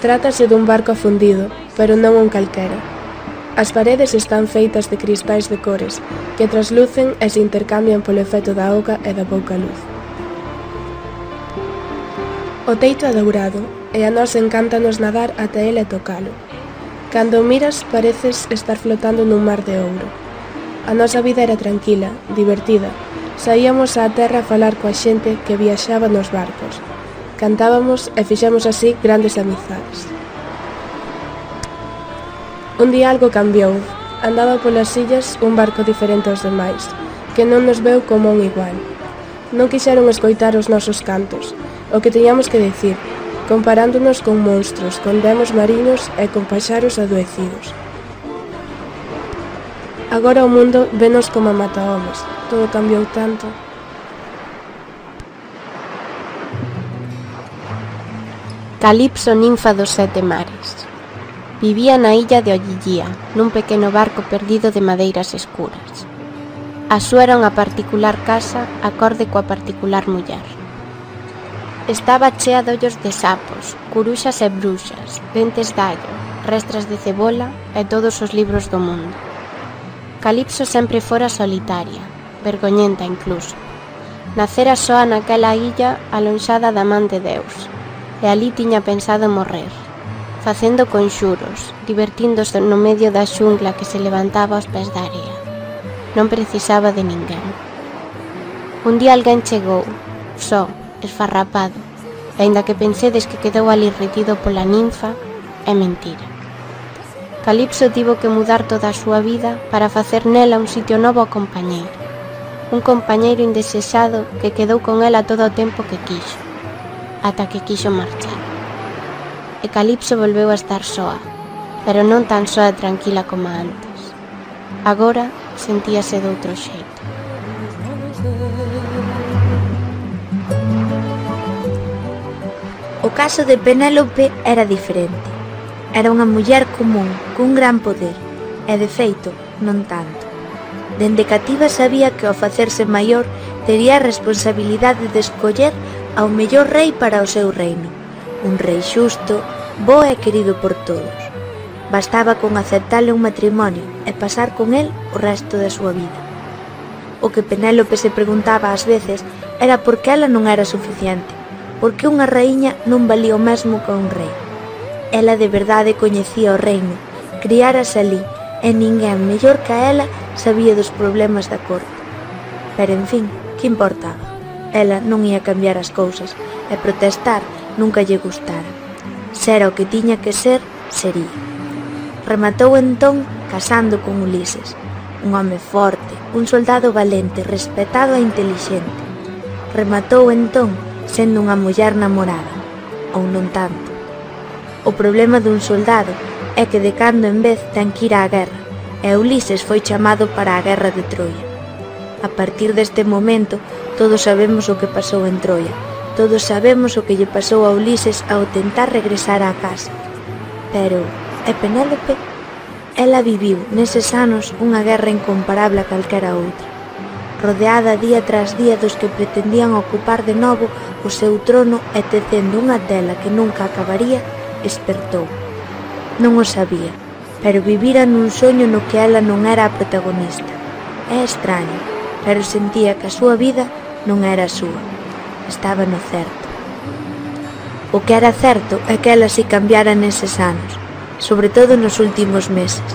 Trátase dun barco afundido, pero non un calquera. As paredes están feitas de cristais de cores, que traslucen e se intercambian polo efecto da auga e da pouca luz. O teito é dourado, e a nós encántanos nadar até ele e tocalo. Cando miras pareces estar flotando nun mar de ouro. A nosa vida era tranquila, divertida. Saíamos á terra a falar coa xente que viaxaba nos barcos cantábamos e fixemos así grandes amizades. Un día algo cambiou. Andaba polas illas un barco diferente aos demais, que non nos veu como un igual. Non quixeron escoitar os nosos cantos, o que teñamos que decir, comparándonos con monstruos, con demos mariños e con paxaros adoecidos. Agora o mundo venos como matahomes. Todo cambiou tanto. Calipso ninfa dos sete mares. Vivía na illa de Ollillía, nun pequeno barco perdido de madeiras escuras. A súa era unha particular casa acorde coa particular muller. Estaba chea de ollos de sapos, curuxas e bruxas, dentes de allo, restras de cebola e todos os libros do mundo. Calipso sempre fora solitaria, vergoñenta incluso. Nacera soa naquela illa alonxada da man de Deus, e ali tiña pensado morrer, facendo conxuros, divertíndose no medio da xungla que se levantaba aos pés da area. Non precisaba de ninguén. Un día alguén chegou, só, esfarrapado, e ainda que pensedes que quedou ali retido pola ninfa, é mentira. Calipso tivo que mudar toda a súa vida para facer nela un sitio novo ao compañeiro. Un compañeiro indesexado que quedou con ela todo o tempo que quixo ata que quixo marchar. E Calipso volveu a estar soa, pero non tan soa e tranquila como antes. Agora sentíase doutro xeito. O caso de Penélope era diferente. Era unha muller común, cun gran poder, e de feito, non tanto. Dende cativa sabía que ao facerse maior tería a responsabilidade de escoller ao mellor rei para o seu reino, un rei xusto, bo e querido por todos. Bastaba con aceptarle un matrimonio e pasar con el o resto da súa vida. O que Penélope se preguntaba ás veces era por que ela non era suficiente, por que unha raíña non valía o mesmo que un rei. Ela de verdade coñecía o reino, criárase ali, e ninguén mellor que a ela sabía dos problemas da corte. Pero en fin, que importaba? ela non ia cambiar as cousas e protestar nunca lle gustara. Sera o que tiña que ser, sería. Rematou entón casando con Ulises, un home forte, un soldado valente, respetado e intelixente. Rematou entón sendo unha muller namorada, ou non tanto. O problema dun soldado é que de cando en vez ten que ir á guerra, e Ulises foi chamado para a guerra de Troia. A partir deste momento, Todos sabemos o que pasou en Troia. Todos sabemos o que lle pasou a Ulises ao tentar regresar á casa. Pero, e Penélope? Ela viviu neses anos unha guerra incomparable a calquera outra. Rodeada día tras día dos que pretendían ocupar de novo o seu trono e tecendo unha tela que nunca acabaría, espertou. Non o sabía, pero vivira nun soño no que ela non era a protagonista. É extraño, pero sentía que a súa vida non era súa. Estaba no certo. O que era certo é que ela se cambiara neses anos, sobre todo nos últimos meses.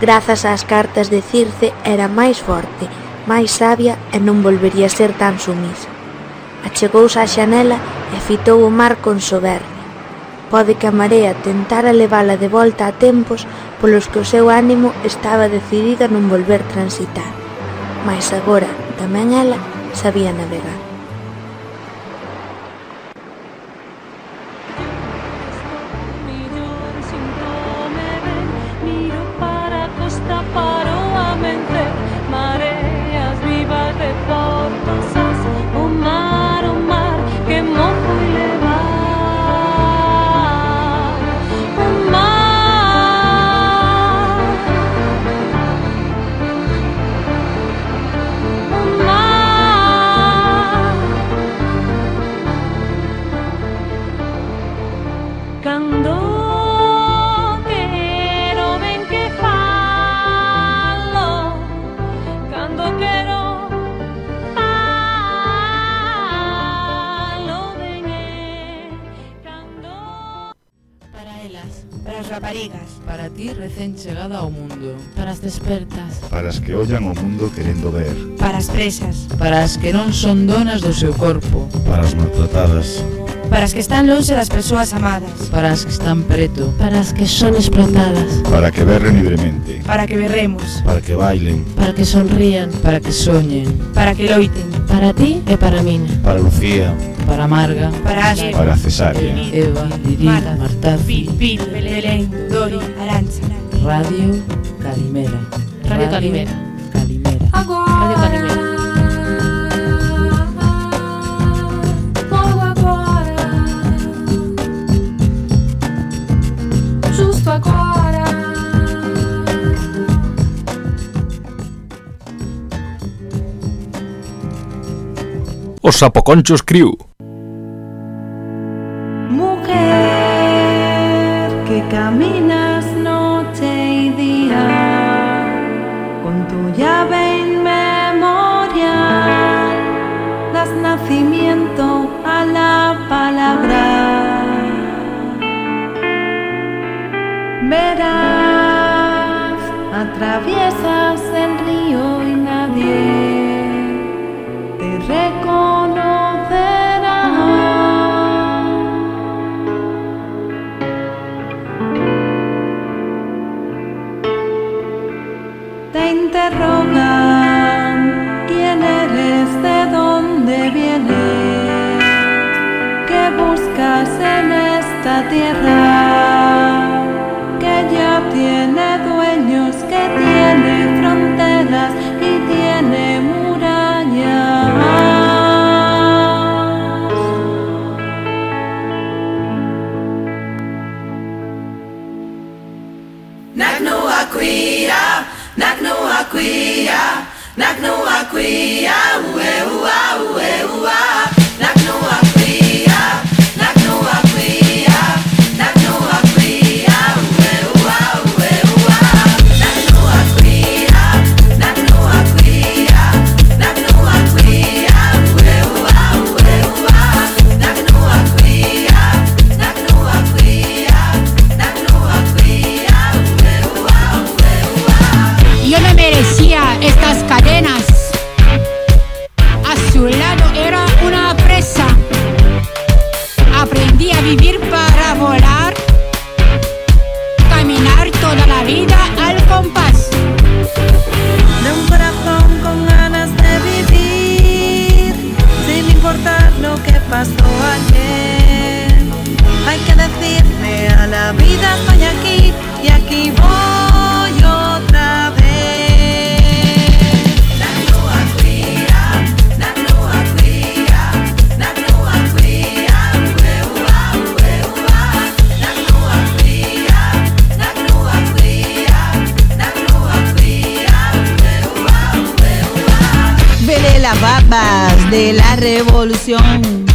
Grazas ás cartas de Circe era máis forte, máis sabia e non volvería a ser tan sumisa. Achegouse á xanela e fitou o mar con soberbia. Pode que a marea tentara levala de volta a tempos polos que o seu ánimo estaba decidido a non volver transitar. Mais agora, tamén ela, sabía navegar. miran o mundo querendo ver. Para as presas. Para as que non son donas do seu corpo. Para as maltratadas. Para as que están longe das persoas amadas. Para as que están preto. Para as que son explotadas. Para que berren libremente. Para que berremos. Para que bailen. Para que sonrían. Para que soñen. Para que loiten. Para ti e para min. Para Lucía. Para Marga. Para Ayer. Para Cesárea. Eva, Didi, Marta, Pil, Pil, Belén, Dori, Arancha. Radio Calimera. Radio Calimera. Os Sapoconchos Crew. Vida al compás. de un corazón con ganas de vivir, sin importar lo que pasó ayer. Hay que decirle a la vida estoy aquí y aquí voy de la revolución.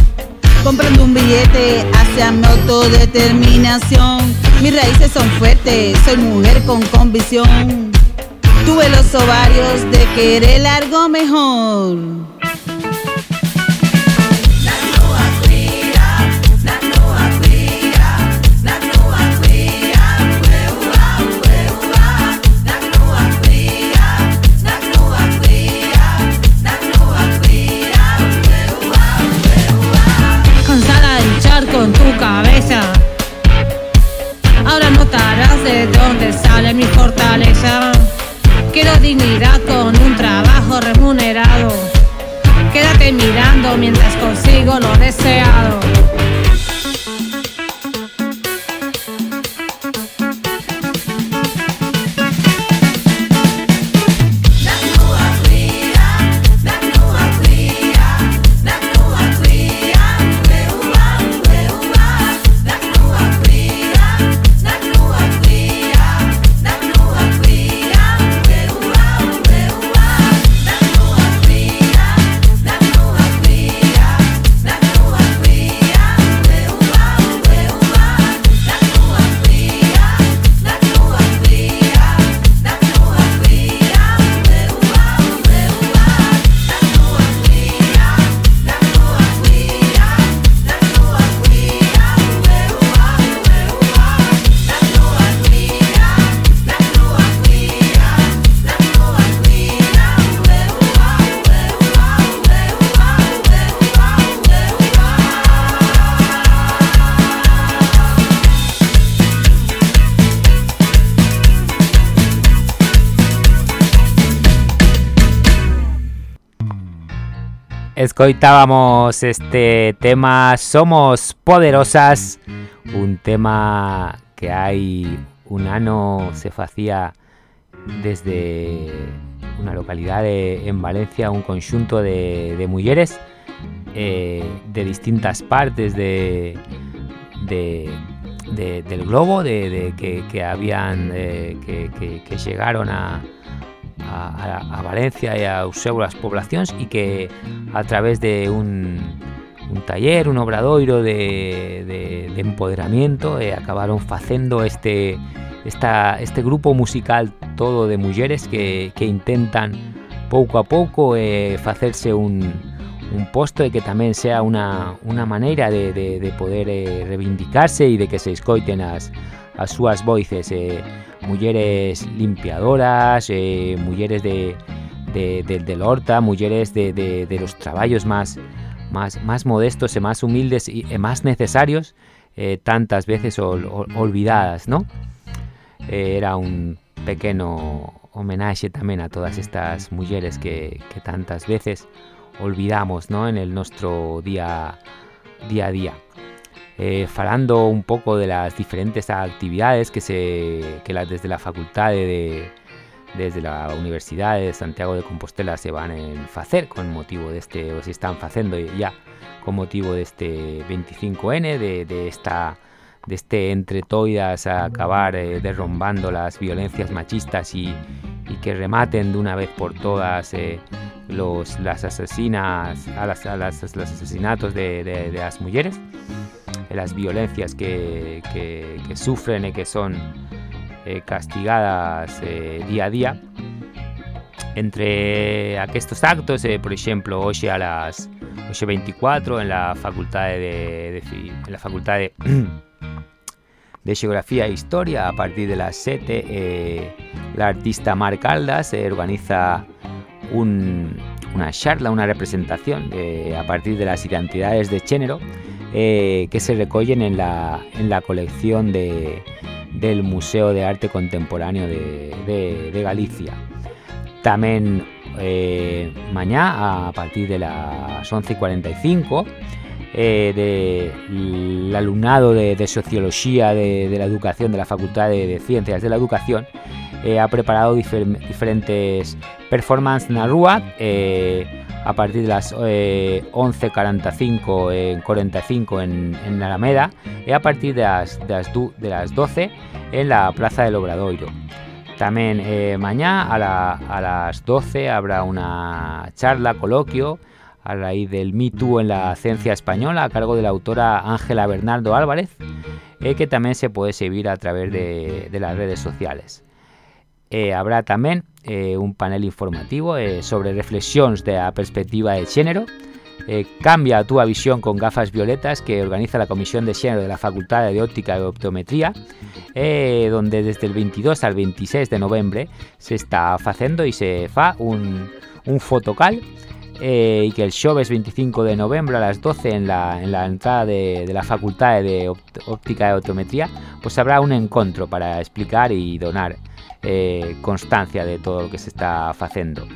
Comprando un billete hacia mi autodeterminación. Mis raíces son fuertes, soy mujer con convicción. Tuve los ovarios de querer algo mejor. Ahora notarás de dónde sale mi fortaleza. Quiero dignidad con un trabajo remunerado. Quédate mirando mientras consigo lo deseado. Escoitábamos este tema Somos Poderosas, un tema que hai un ano se facía desde unha localidade en Valencia un conxunto de, mulleres eh, de distintas partes de, de, de del globo que, que habían eh, que llegaron a, a, a, Valencia e aos seuras poblacións e que a través de un, un taller, un obradoiro de, de, de empoderamiento e acabaron facendo este, esta, este grupo musical todo de mulleres que, que intentan pouco a pouco eh, facerse un, un posto e que tamén sea unha, unha maneira de, de, de poder eh, reivindicarse e de que se escoiten as, as súas voices. Eh, mulleres limpiadoras, eh, mulleres de, de, de, del horta, mulleres de, de, de los traballos máis más, más modestos e máis humildes e máis necesarios eh, tantas veces ol, ol, olvidadas, ¿no? Eh, era un pequeno homenaxe tamén a todas estas mulleres que, que tantas veces olvidamos ¿no? en el nuestro día, día a día. Eh, falando un poco de las diferentes actividades que, se, que la, desde la facultad de, desde la Universidad de Santiago de Compostela se van a facer con motivo de este, o se están facendo ya con motivo de este 25N, de, de esta de este entre toidas a acabar eh, derrumbando las violencias machistas y, y, que rematen de una vez por todas eh, los las asesinas a las, a las los asesinatos de, de las mujeres las violencias que, que, sufren y que son eh, castigadas eh, día a día. Entre aquestos actos eh, por ejemplo hoy a las 8.24 en la facultad de, de, la facultad de de Geografía e Historia a partir de las 7 eh, la artista Mar Caldas eh, organiza un, una charla, una representación a partir de las identidades de género eh, que se recollen en la, en la colección de, del Museo de Arte Contemporáneo de, Galicia. Tamén eh, mañá a partir de las 11.45 eh, del alumnado de, Sociología de, la Educación de la Facultad de, Ciencias de la Educación eh, ha preparado difer diferentes performances na rúa eh, a partir de las eh, 11.45 en 45 en, en Alameda e a partir de las, de, las de las 12 en la Plaza del Obradoiro. Tamén eh, mañá a, la, a las 12 habrá una charla, coloquio, a raíz del Me Too en la ciencia española a cargo de la autora Ángela Bernardo Álvarez, eh, que tamén se pode seguir a través de, de las redes sociales. Eh, habrá tamén eh, un panel informativo eh, sobre reflexións da perspectiva de xénero, eh, Cambia a túa visión con gafas violetas que organiza la Comisión de Xénero de la Facultad de Óptica e Optometría eh, donde desde el 22 al 26 de novembre se está facendo e se fa un, un fotocal eh, y que el xoves 25 de novembro a las 12 en la, en la entrada de, de la Facultad de Óptica e Optometría pues habrá un encontro para explicar y donar eh, constancia de todo lo que se está facendo.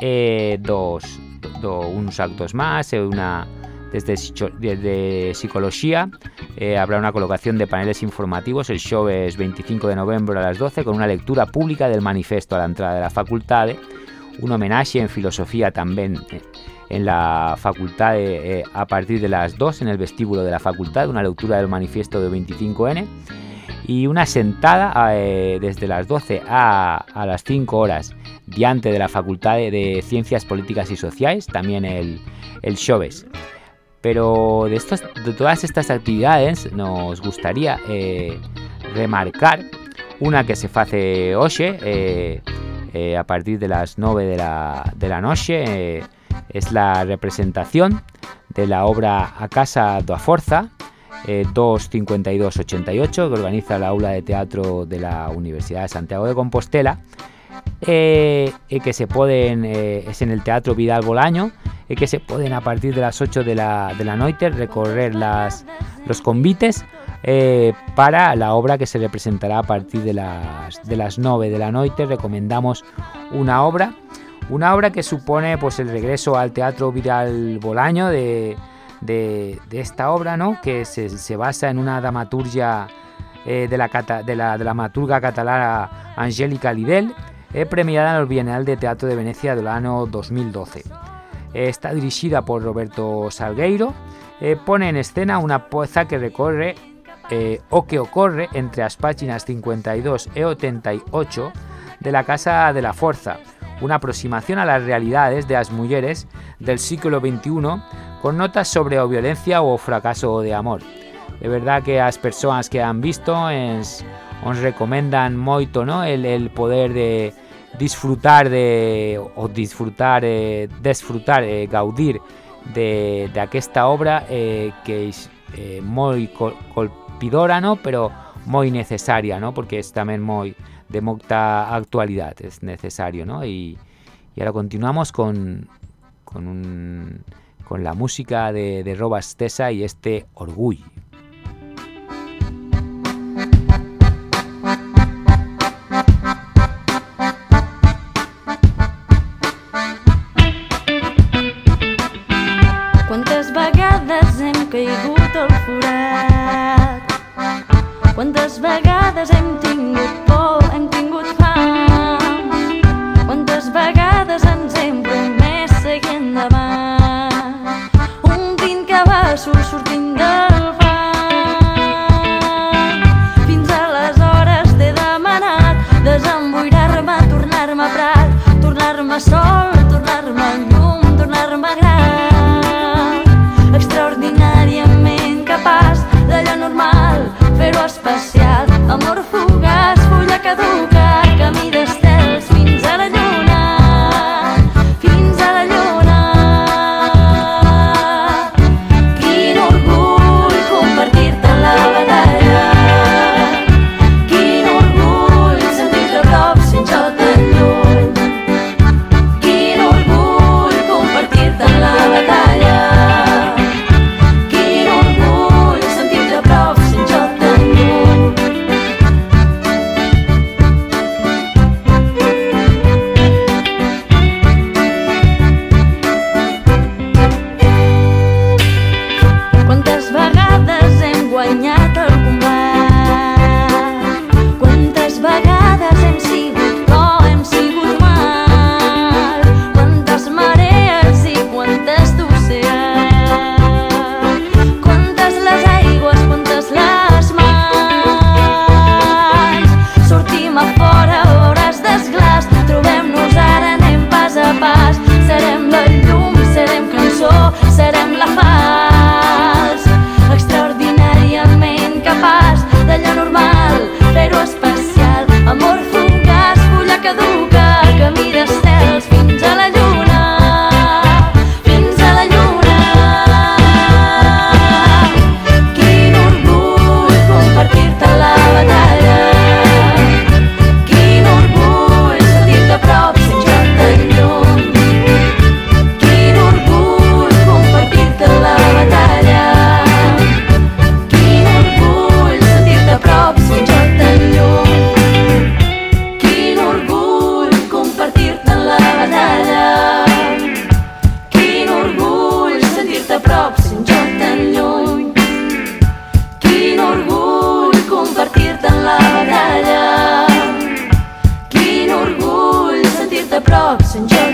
Eh, dos, do, uns actos máis e unha desde, desde psicología eh, habrá una colocación de paneles informativos el xoves 25 de novembro a las 12 con una lectura pública del manifesto a la entrada de la facultade un homenaxe en filosofía tamén en la facultad eh, a partir de las 2 en el vestíbulo de la facultad, una lectura del manifiesto de 25N y una sentada eh, desde las 12 a, a las 5 horas diante de la Facultad de, Ciencias Políticas y Sociales, también el, el Xoves. Pero de, estos, de todas estas actividades nos gustaría eh, remarcar una que se hace hoxe, eh, a partir de las 9 de la, de la noche, es la representación de la obra A Casa do a Forza, eh, 25288, que organiza la aula de teatro de la Universidad de Santiago de Compostela, eh, eh, que se pueden, eh, es en el Teatro Vidal Bolaño, eh, que se pueden a partir de las 8 de la, de la noche recorrer las, los convites para la obra que se representará a partir de las, de las 9 de la noche. Recomendamos una obra, Una obra que supone pues, el regreso al Teatro Vidal Bolaño de, de, esta obra, ¿no? que se, se basa en una dramaturgia eh, de, la, de la dramaturga catalana Angélica Lidel, eh, premiada en el Bienal de Teatro de Venecia del año 2012. Eh, está dirigida por Roberto Salgueiro, eh, pone en escena una poeza que recorre eh, o que ocorre entre as páginas 52 e 88 de la Casa de la Forza, una aproximación a las realidades de las mujeres del siglo XXI con notas sobre o violencia o fracaso de amor. De verdad que as persoas que han visto ens, ons recomendan moito el, el poder de disfrutar de o disfrutar eh, desfrutar eh, gaudir de d'aquesta obra eh, que és eh, moi col colpidora no? pero moi necesaria no? porque es tamén moi de moita actualidad es necesario ¿no? y, y ahora continuamos con, con, un, con la música de, de Robas Tesa y este Orgullo. the blogs and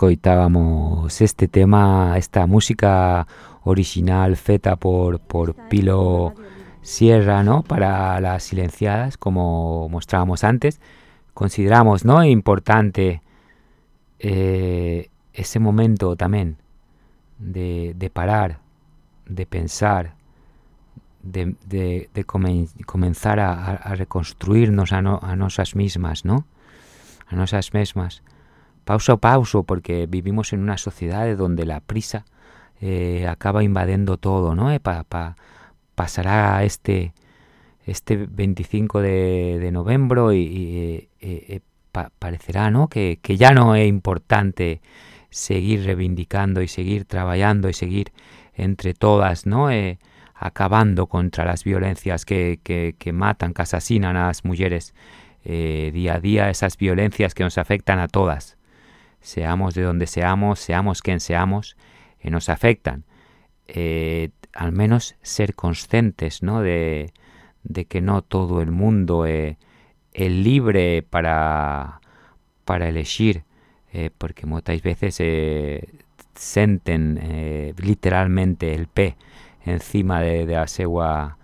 escoitábamos este tema, esta música original feta por, por Pilo Sierra, ¿no? Para las silenciadas, como mostrábamos antes. Consideramos, ¿no? Importante eh, ese momento también de, de parar, de pensar, de, de, de comen, comenzar a, a reconstruirnos a, no, a nosas mismas, ¿no? A nosas mesmas. Pauso a pauso, porque vivimos en una sociedad donde la prisa eh, acaba invadiendo todo, ¿no? Eh, pa, pa, pasará este, este 25 de, noviembre y, eh, pa, parecerá, ¿no? Que, ya no es importante seguir reivindicando y seguir trabajando y seguir entre todas, ¿no? Eh, acabando contra las violencias que, matan, que asesinan a las mujeres eh, día a día, esas violencias que nos afectan a todas, seamos de donde seamos, seamos quien seamos, eh, nos afectan. Eh, al menos ser conscientes ¿no? de, que no todo el mundo es libre para, para elegir, eh, porque muchas veces eh, senten eh, literalmente el pé encima de, de la segua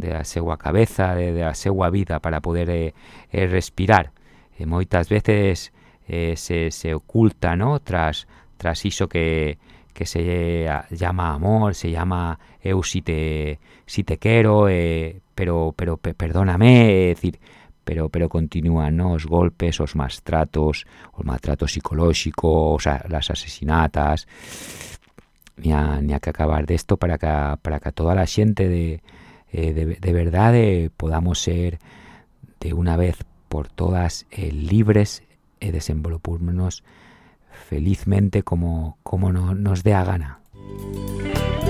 de la cabeza, de, de la segua vida para poder eh, eh, respirar. Eh, moitas veces eh, se, se oculta, ¿no? Tras, tras iso que, que se llama amor, se llama eu si te, quero, eh, pero, pero pe, perdóname, é dicir, pero, pero continúan ¿no? os golpes, os maltratos, os maltratos psicolóxicos, a, las asesinatas, ni a, que acabar de esto para que, para que toda la xente de, eh, de, de verdade podamos ser de unha vez por todas libres e desenvolupurnos felizmente como, como no, nos dé a gana.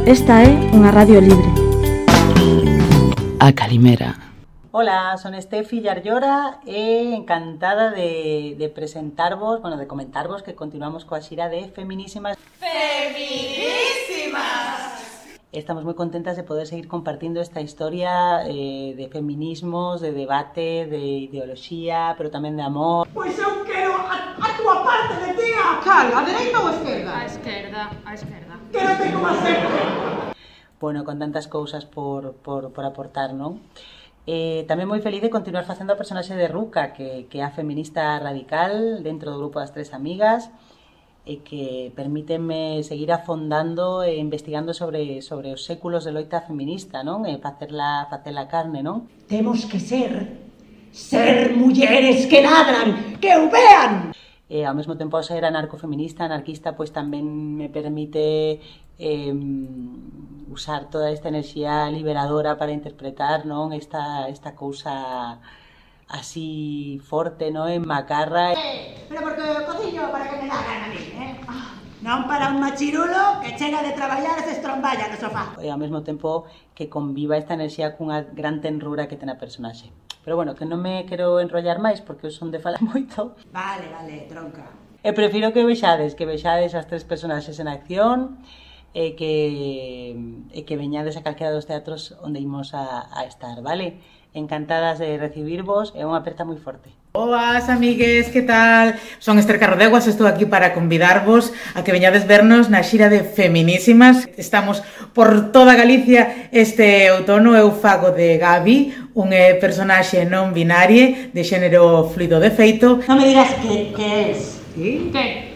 Esta é unha radio libre. A Calimera. Hola, son Estefi Yarlora e encantada de, de presentarvos, bueno, de comentarvos que continuamos coa xira de Feminísimas. Feminísimas! Estamos moi contentas de poder seguir compartindo esta historia eh, de feminismos, de debate, de ideoloxía, pero tamén de amor. Pois eu quero a, a túa parte de tía! Cal, a dereita ou a esquerda? A esquerda, a esquerda. Quédate como a sempre! Bueno, con tantas cousas por, por, por aportar, non? Eh, tamén moi feliz de continuar facendo a personaxe de Ruca, que, que é a feminista radical dentro do grupo das tres amigas, e que permíteme seguir afondando e investigando sobre, sobre os séculos de loita feminista, non? E facerla, facerla carne, non? Temos que ser, ser mulleres que ladran, que o vean! E ao mesmo tempo ser anarcofeminista, anarquista, pois tamén me permite eh, usar toda esta enerxía liberadora para interpretar non esta, esta cousa así forte, ¿no? En macarra. Pero porque cociño para que me da gana a mí, eh? Ah, non para un machirulo que chega de traballar e se estromballa no sofá. E ao mesmo tempo que conviva esta enerxía cunha gran tenrura que ten a personaxe. Pero bueno, que non me quero enrollar máis porque eu son de falar moito. Vale, vale, tronca. Eh, e prefiro que vexades, que vexades as tres personaxes en acción, e que, e que veñades a calquera dos teatros onde imos a, a estar, vale? encantadas de recibirvos e unha aperta moi forte. Boas, amigues, que tal? Son Esther Carrodeguas, estou aquí para convidarvos a que veñades vernos na xira de Feminísimas. Estamos por toda Galicia este outono. Eu fago de Gabi, un eh, personaxe non binarie de xénero fluido de feito. Non me digas que, que es. Sí? Que?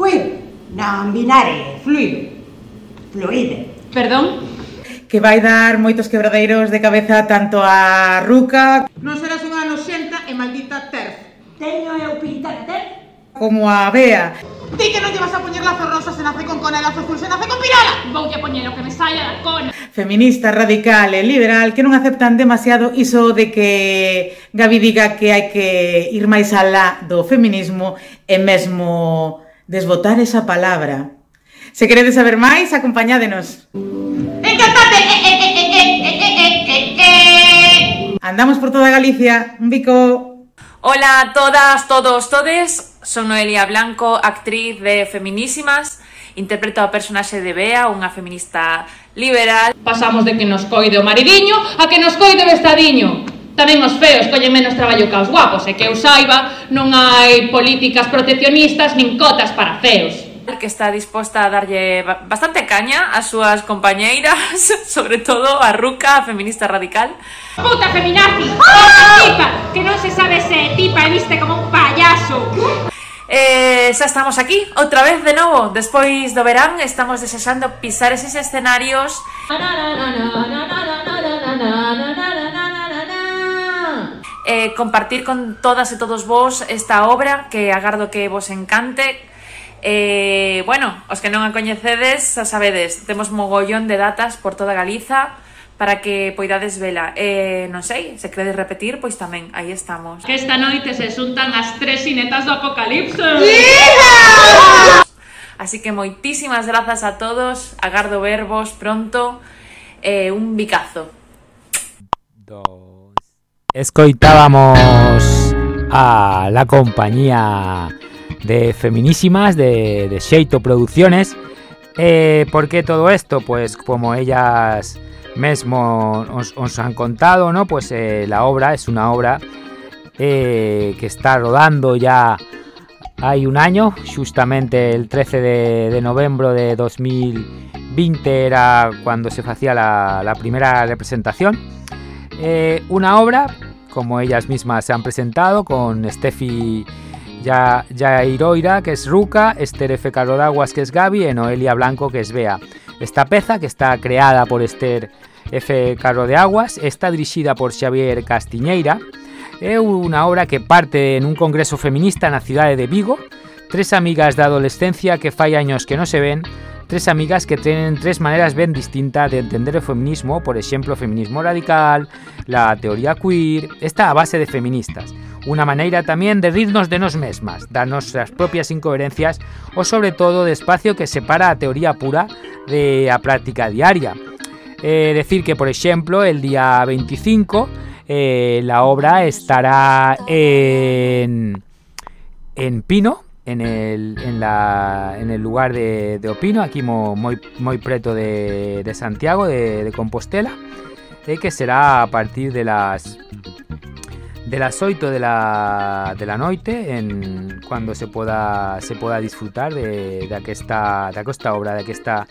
Queer, non binarie, fluido, fluide. Perdón? que vai dar moitos quebradeiros de cabeza tanto a Ruca... Non serás unha noxenta e maldita TERF. Teño eu pinta de TERF? Como a Bea. Di que non lle vas a poñer lazo rosa se nace con cona e lazo azul se nace con pirola. Voulle poñer o que me saia da cona. Feminista, radical e liberal que non aceptan demasiado iso de que Gabi diga que hai que ir máis alá do feminismo e mesmo desbotar esa palabra. Se queredes saber máis, acompañádenos. Encantado! Andamos por toda Galicia, un bico. Hola a todas, todos, todes. Son Noelia Blanco, actriz de Feminísimas. Interpreto a personaxe de Bea, unha feminista liberal. Pasamos de que nos coide o maridiño a que nos coide o vestadiño. Tamén os feos collen menos traballo que os guapos, e que eu saiba non hai políticas proteccionistas nin cotas para feos que está disposta a darlle bastante caña ás súas compañeiras, sobre todo a Ruca, a feminista radical. Puta feminazi, ¡Ah! tipa, que non se sabe se tipa e viste como un payaso. Eh, xa estamos aquí, outra vez de novo Despois do verán estamos desexando pisar eses escenarios eh, Compartir con todas e todos vos esta obra Que agardo que vos encante Eh, bueno, os que non a coñecedes, xa sabedes, temos mogollón de datas por toda Galiza, para que poidades vela. Eh, non sei, se credes repetir, pois tamén, aí estamos. Que esta noite se xuntan as tres sinetas do apocalipse. Yeah! Así que moitísimas grazas a todos, agardo verbos pronto, eh, un bicazo. Dos. Escoitábamos a la compañía de Feminísimas, de, de Xeito Producciones. Eh, ¿Por qué todo esto? Pues como ellas mesmo os, han contado, ¿no? Pues eh, la obra es una obra eh, que está rodando ya hay un año, justamente el 13 de, novembro de 2020 era cuando se hacía la, la primera representación. Una obra, como ellas mismas se han presentado, con Steffi ya, Jairoira, que es Ruca, Esther F. Carrodaguas, que es Gaby, e Noelia Blanco, que es Bea. Esta peza, que está creada por Esther F. Carro de Aguas, está dirigida por Xavier Castiñeira, é unha obra que parte en un congreso feminista na cidade de Vigo, tres amigas da adolescencia que fai años que non se ven, tres amigas que tienen tres maneras ben distintas de entender o feminismo, por exemplo, o feminismo radical, la teoría queer, está a base de feministas. Unha maneira tamén de rirnos de nos mesmas, das nosas propias incoherencias ou sobre todo de espacio que separa a teoría pura de a práctica diaria. Eh, decir que, por exemplo, el día 25 eh, la obra estará en, en Pino, en el, en, la, en el lugar de, de Opino, aquí moi, moi preto de, de Santiago, de, de Compostela, e que será a partir de las de las 8 de la, de la noite en cuando se poda se poda disfrutar de, de aquesta, de aquesta obra, de aquesta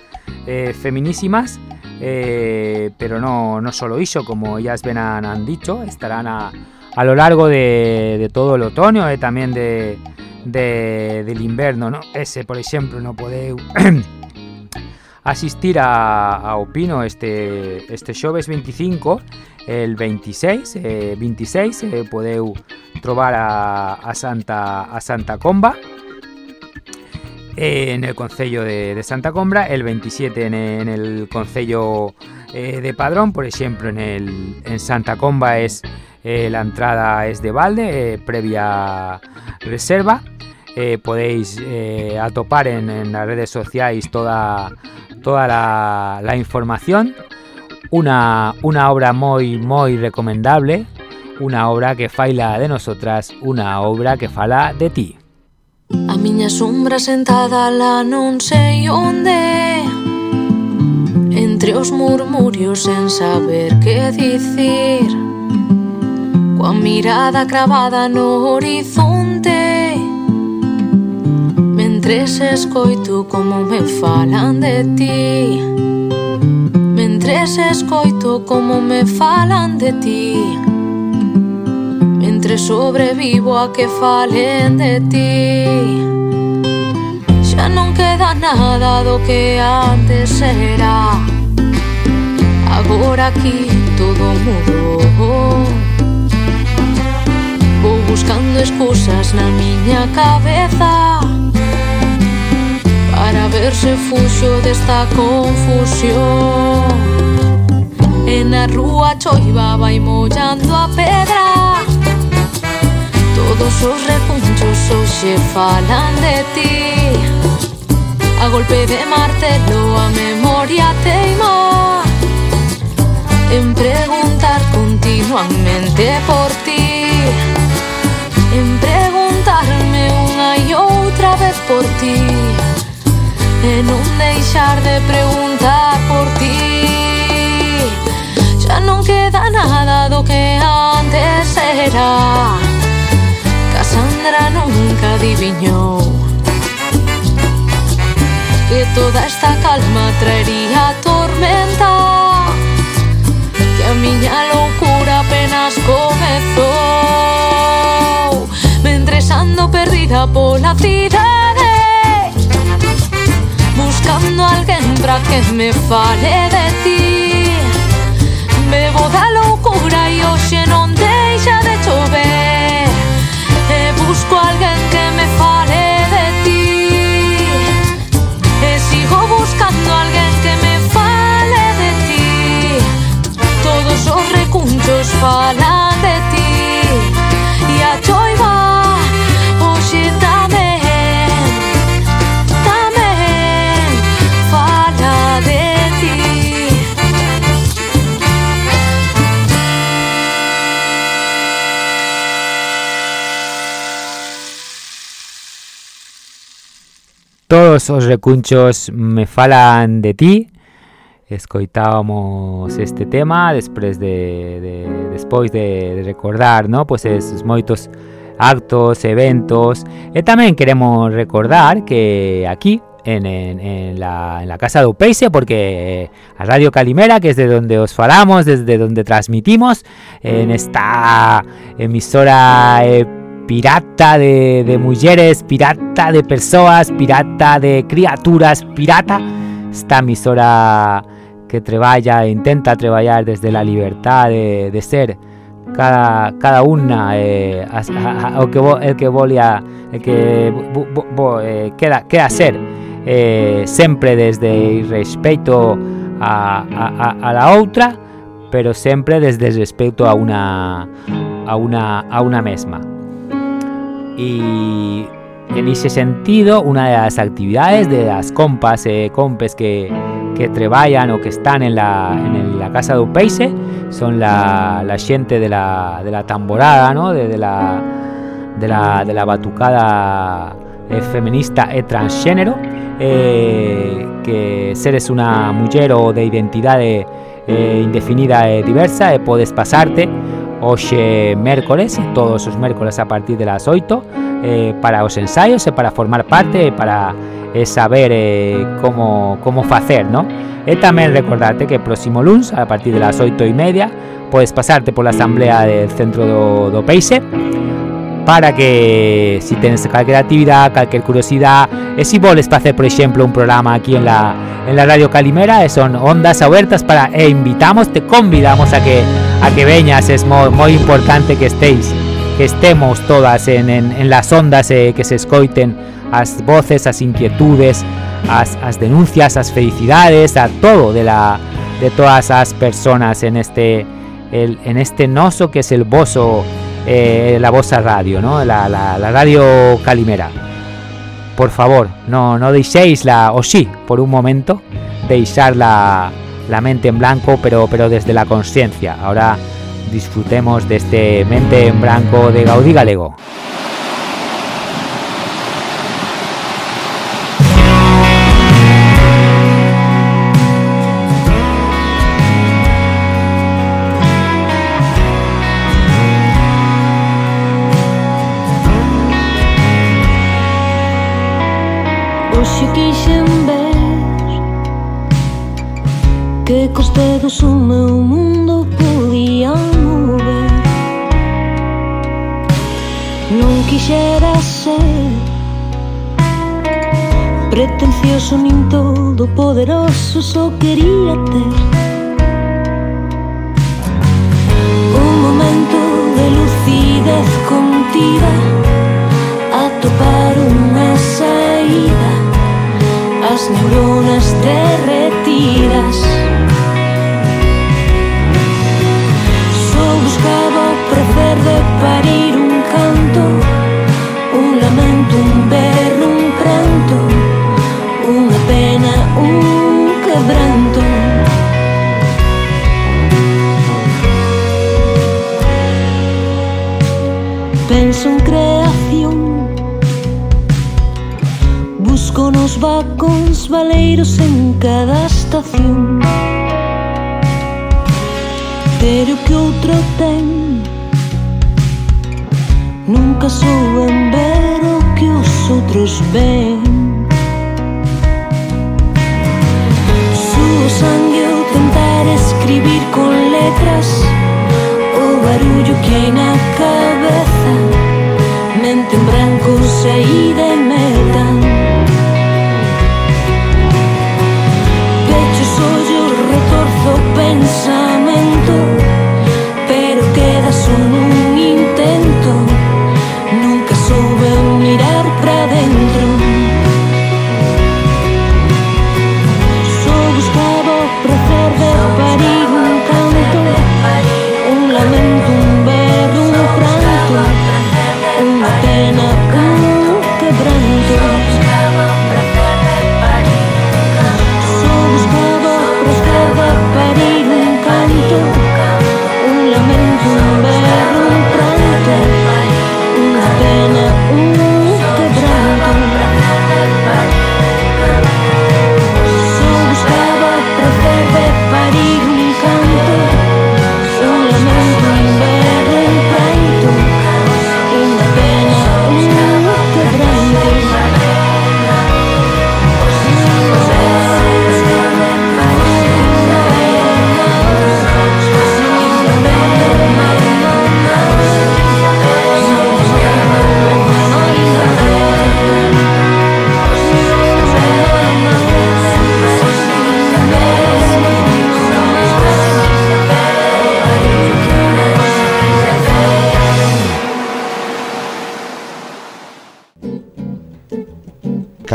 eh, feminísimas eh, pero no, no solo iso, como ellas ven han, han dicho, estarán a, a lo largo de, de, todo el otoño e tamén de, de, del inverno, ¿no? Ese, por exemplo, no podeu asistir a, Opino este, este xoves 25 el 26 eh, 26 eh, trobar a, Santa a Santa Comba eh, en el Concello de, Santa Combra, el 27 en, en el Concello eh, de Padrón, por ejemplo en, el, en Santa Comba es eh, la entrada es de balde, previa reserva. podéis atopar en, las redes sociales toda, toda la, la información. Una, una obra muy, muy recomendable, una obra que faila de nosotras, una obra que fala de ti. A miña sombra sentada lá non sei onde Entre os murmurios sen saber que dicir Coa mirada cravada no horizonte Mentres escoito como me falan de ti. Mentres escoito como me falan de ti. Mentre sobrevivo a que falen de ti. Xa non queda nada do que antes era. Agora aquí todo mudou Buscando excusas na miña cabeza Para ver se fuxo desta confusión. E na rúa choiva vai mollando a pedra. Todos os repunchos hoxe falan de ti. A golpe de martelo a memoria teima. En preguntar continuamente por ti en preguntarme unha e outra vez por ti. E non deixar de preguntar por ti. Xa non queda nada do que antes era. Cassandra nunca adiviñou que toda esta calma traería tormenta. Que a miña loucura apenas comezou ando perdida pola cidade Buscando alguén para que me fale de ti. Bebo da loucura e hoxe non deixa de chover E eh, busco alguén que me fale de ti. E sigo buscando alguén que me fale de ti. Todos os recunchos falan de ti. Todos os recunchos me falan de ti. Escoitábamos este tema despois de, de de, recordar, ¿no? Pois esos moitos actos, eventos e tamén queremos recordar que aquí en, la, casa de Upeixe porque a Radio Calimera que es de donde os falamos, desde donde transmitimos en esta emisora eh, pirata de, mulleres, pirata de persoas, pirata de criaturas, pirata. Esta emisora que treballa e intenta traballar desde la libertad de, ser cada, cada unha eh, o que el que volia el que bo, bo, eh, queda, queda ser eh, desde respeto a, la outra pero sempre desde respeto a una a una a una mesma y en ese sentido una de las actividades de las compas eh, compes que, que treballan o que están en la, en la casa de Upeixe son la, la gente de la, de la tamborada ¿no? de, de, la, de, la, de la batucada eh, feminista e transgénero eh, que seres una muller o de identidade eh, indefinida e diversa e podes pasarte hoxe mércoles, todos os mércoles a partir de las 8 eh, para os ensaios e para formar parte e para eh, saber eh, como, como facer, ¿no? E tamén recordarte que próximo luns a partir de las 8 e media podes pasarte pola asamblea del centro do, do Peixe para que si tienes cualquier actividad, cualquier curiosidad, e si voles para hacer, por exemplo, un programa aquí en la, en la Radio Calimera, e son ondas abertas para e invitamos, te convidamos a que a que veñas, es moi, moi importante que estéis, que estemos todas en, en, en las ondas e que se escoiten as voces, as inquietudes, as, as denuncias, as felicidades, a todo de la de todas as personas en este el, en este noso que es el boso eh, la Bosa Radio, ¿no? La, la, la, Radio Calimera. Por favor, no, no deixéis la, o sí, por un momento, deixar la, la mente en blanco, pero, pero desde la conciencia. Ahora disfrutemos de este mente en blanco de Gaudí Galego. Cos dedos o meu mundo podía mover Non quixera ser Pretencioso nin todo poderoso Só quería ter Un momento de lucidez contida Atopar unha saída As neuronas derretidas. levaba cons valeiros en cada estación. Ter o que outro ten Nunca souben ver o que os outros ven. Suo sangue eu tentar escribir con letras O barullo que hai na cabeza. Mente en branco, se ide metal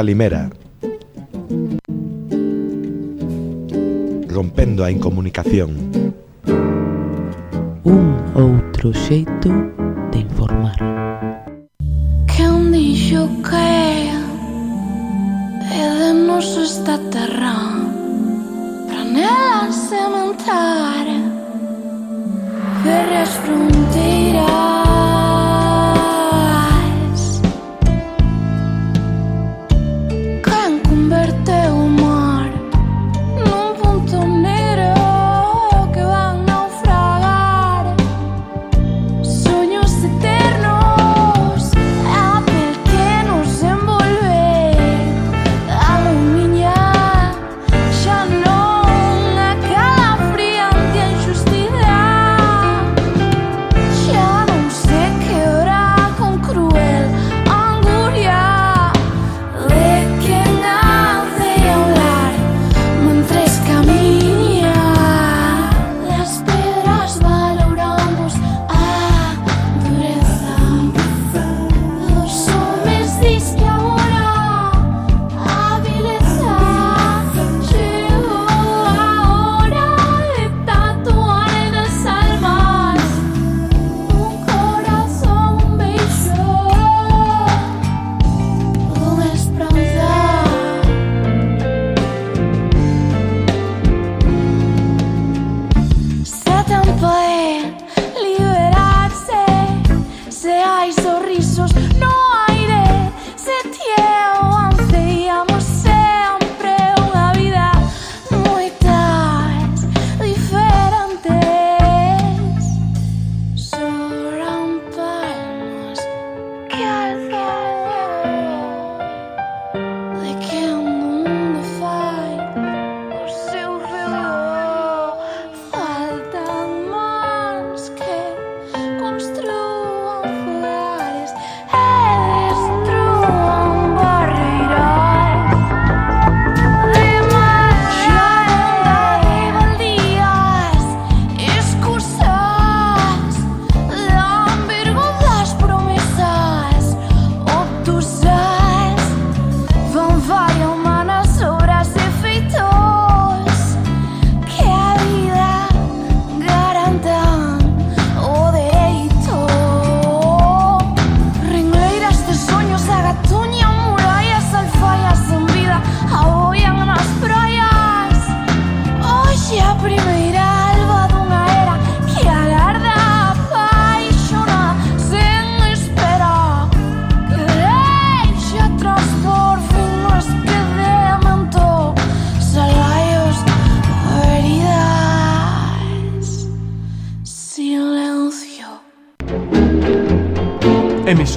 Calimera. Rompendo a incomunicación. Un outro xeito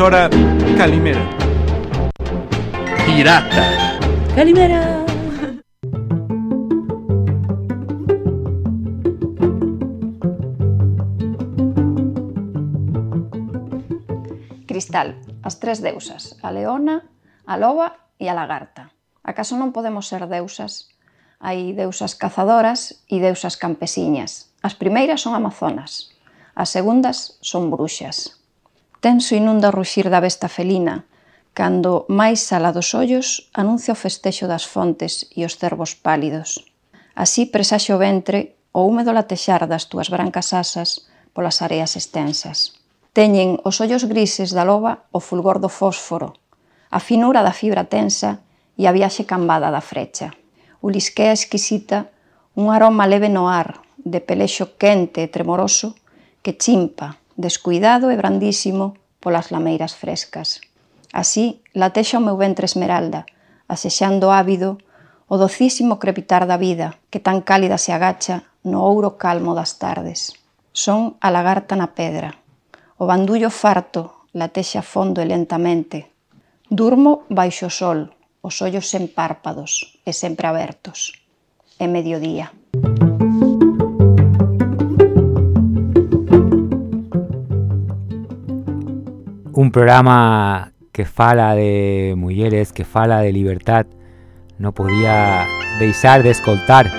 emisora Calimera. Pirata. Calimera. Cristal, as tres deusas, a leona, a loba e a lagarta. Acaso non podemos ser deusas? Hai deusas cazadoras e deusas campesiñas. As primeiras son amazonas, as segundas son bruxas. Tenso inunda o ruxir da besta felina, cando, máis sala dos ollos, anuncia o festexo das fontes e os cervos pálidos. Así presaxe o ventre o húmedo latexar das túas brancas asas polas areas extensas. Teñen os ollos grises da loba o fulgor do fósforo, a finura da fibra tensa e a viaxe cambada da frecha. O lisquea exquisita un aroma leve no ar, de pelexo quente e tremoroso, que chimpa, descuidado e brandísimo polas lameiras frescas. Así latexa o meu ventre esmeralda, asexando ávido o docísimo crepitar da vida que tan cálida se agacha no ouro calmo das tardes. Son a lagarta na pedra. O bandullo farto latexa fondo e lentamente. Durmo baixo o sol, os ollos sen párpados e sempre abertos. É mediodía. Un programa que fala de mulleres, que fala de libertad, no podía deixar de escoltar